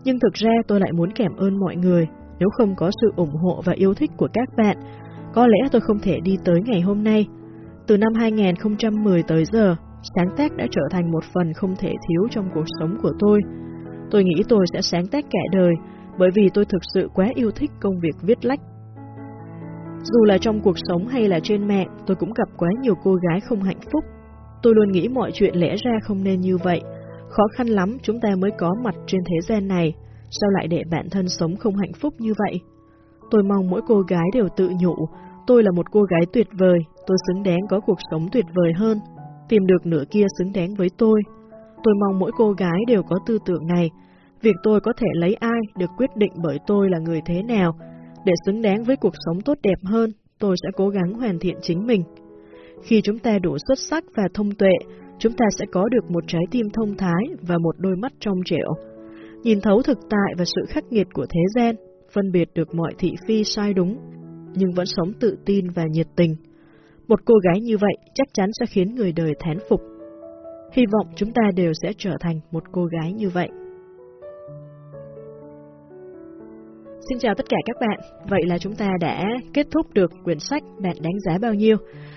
Nhưng thực ra tôi lại muốn cảm ơn mọi người. Nếu không có sự ủng hộ và yêu thích của các bạn, có lẽ tôi không thể đi tới ngày hôm nay. Từ năm 2010 tới giờ, sáng tác đã trở thành một phần không thể thiếu trong cuộc sống của tôi. Tôi nghĩ tôi sẽ sáng tác cả đời, bởi vì tôi thực sự quá yêu thích công việc viết lách. Dù là trong cuộc sống hay là trên mạng, tôi cũng gặp quá nhiều cô gái không hạnh phúc. Tôi luôn nghĩ mọi chuyện lẽ ra không nên như vậy. Khó khăn lắm chúng ta mới có mặt trên thế gian này, sao lại để bản thân sống không hạnh phúc như vậy? Tôi mong mỗi cô gái đều tự nhủ, tôi là một cô gái tuyệt vời, tôi xứng đáng có cuộc sống tuyệt vời hơn, tìm được nửa kia xứng đáng với tôi. Tôi mong mỗi cô gái đều có tư tưởng này, việc tôi có thể lấy ai được quyết định bởi tôi là người thế nào, để xứng đáng với cuộc sống tốt đẹp hơn, tôi sẽ cố gắng hoàn thiện chính mình. Khi chúng ta đủ xuất sắc và thông tuệ, chúng ta sẽ có được một trái tim thông thái và một đôi mắt trong trẻo. Nhìn thấu thực tại và sự khắc nghiệt của thế gian, phân biệt được mọi thị phi sai đúng, nhưng vẫn sống tự tin và nhiệt tình. Một cô gái như vậy chắc chắn sẽ khiến người đời thán phục. Hy vọng chúng ta đều sẽ trở thành một cô gái như vậy. Xin chào tất cả các bạn, vậy là chúng ta đã kết thúc được quyển sách Bạn đánh giá bao nhiêu?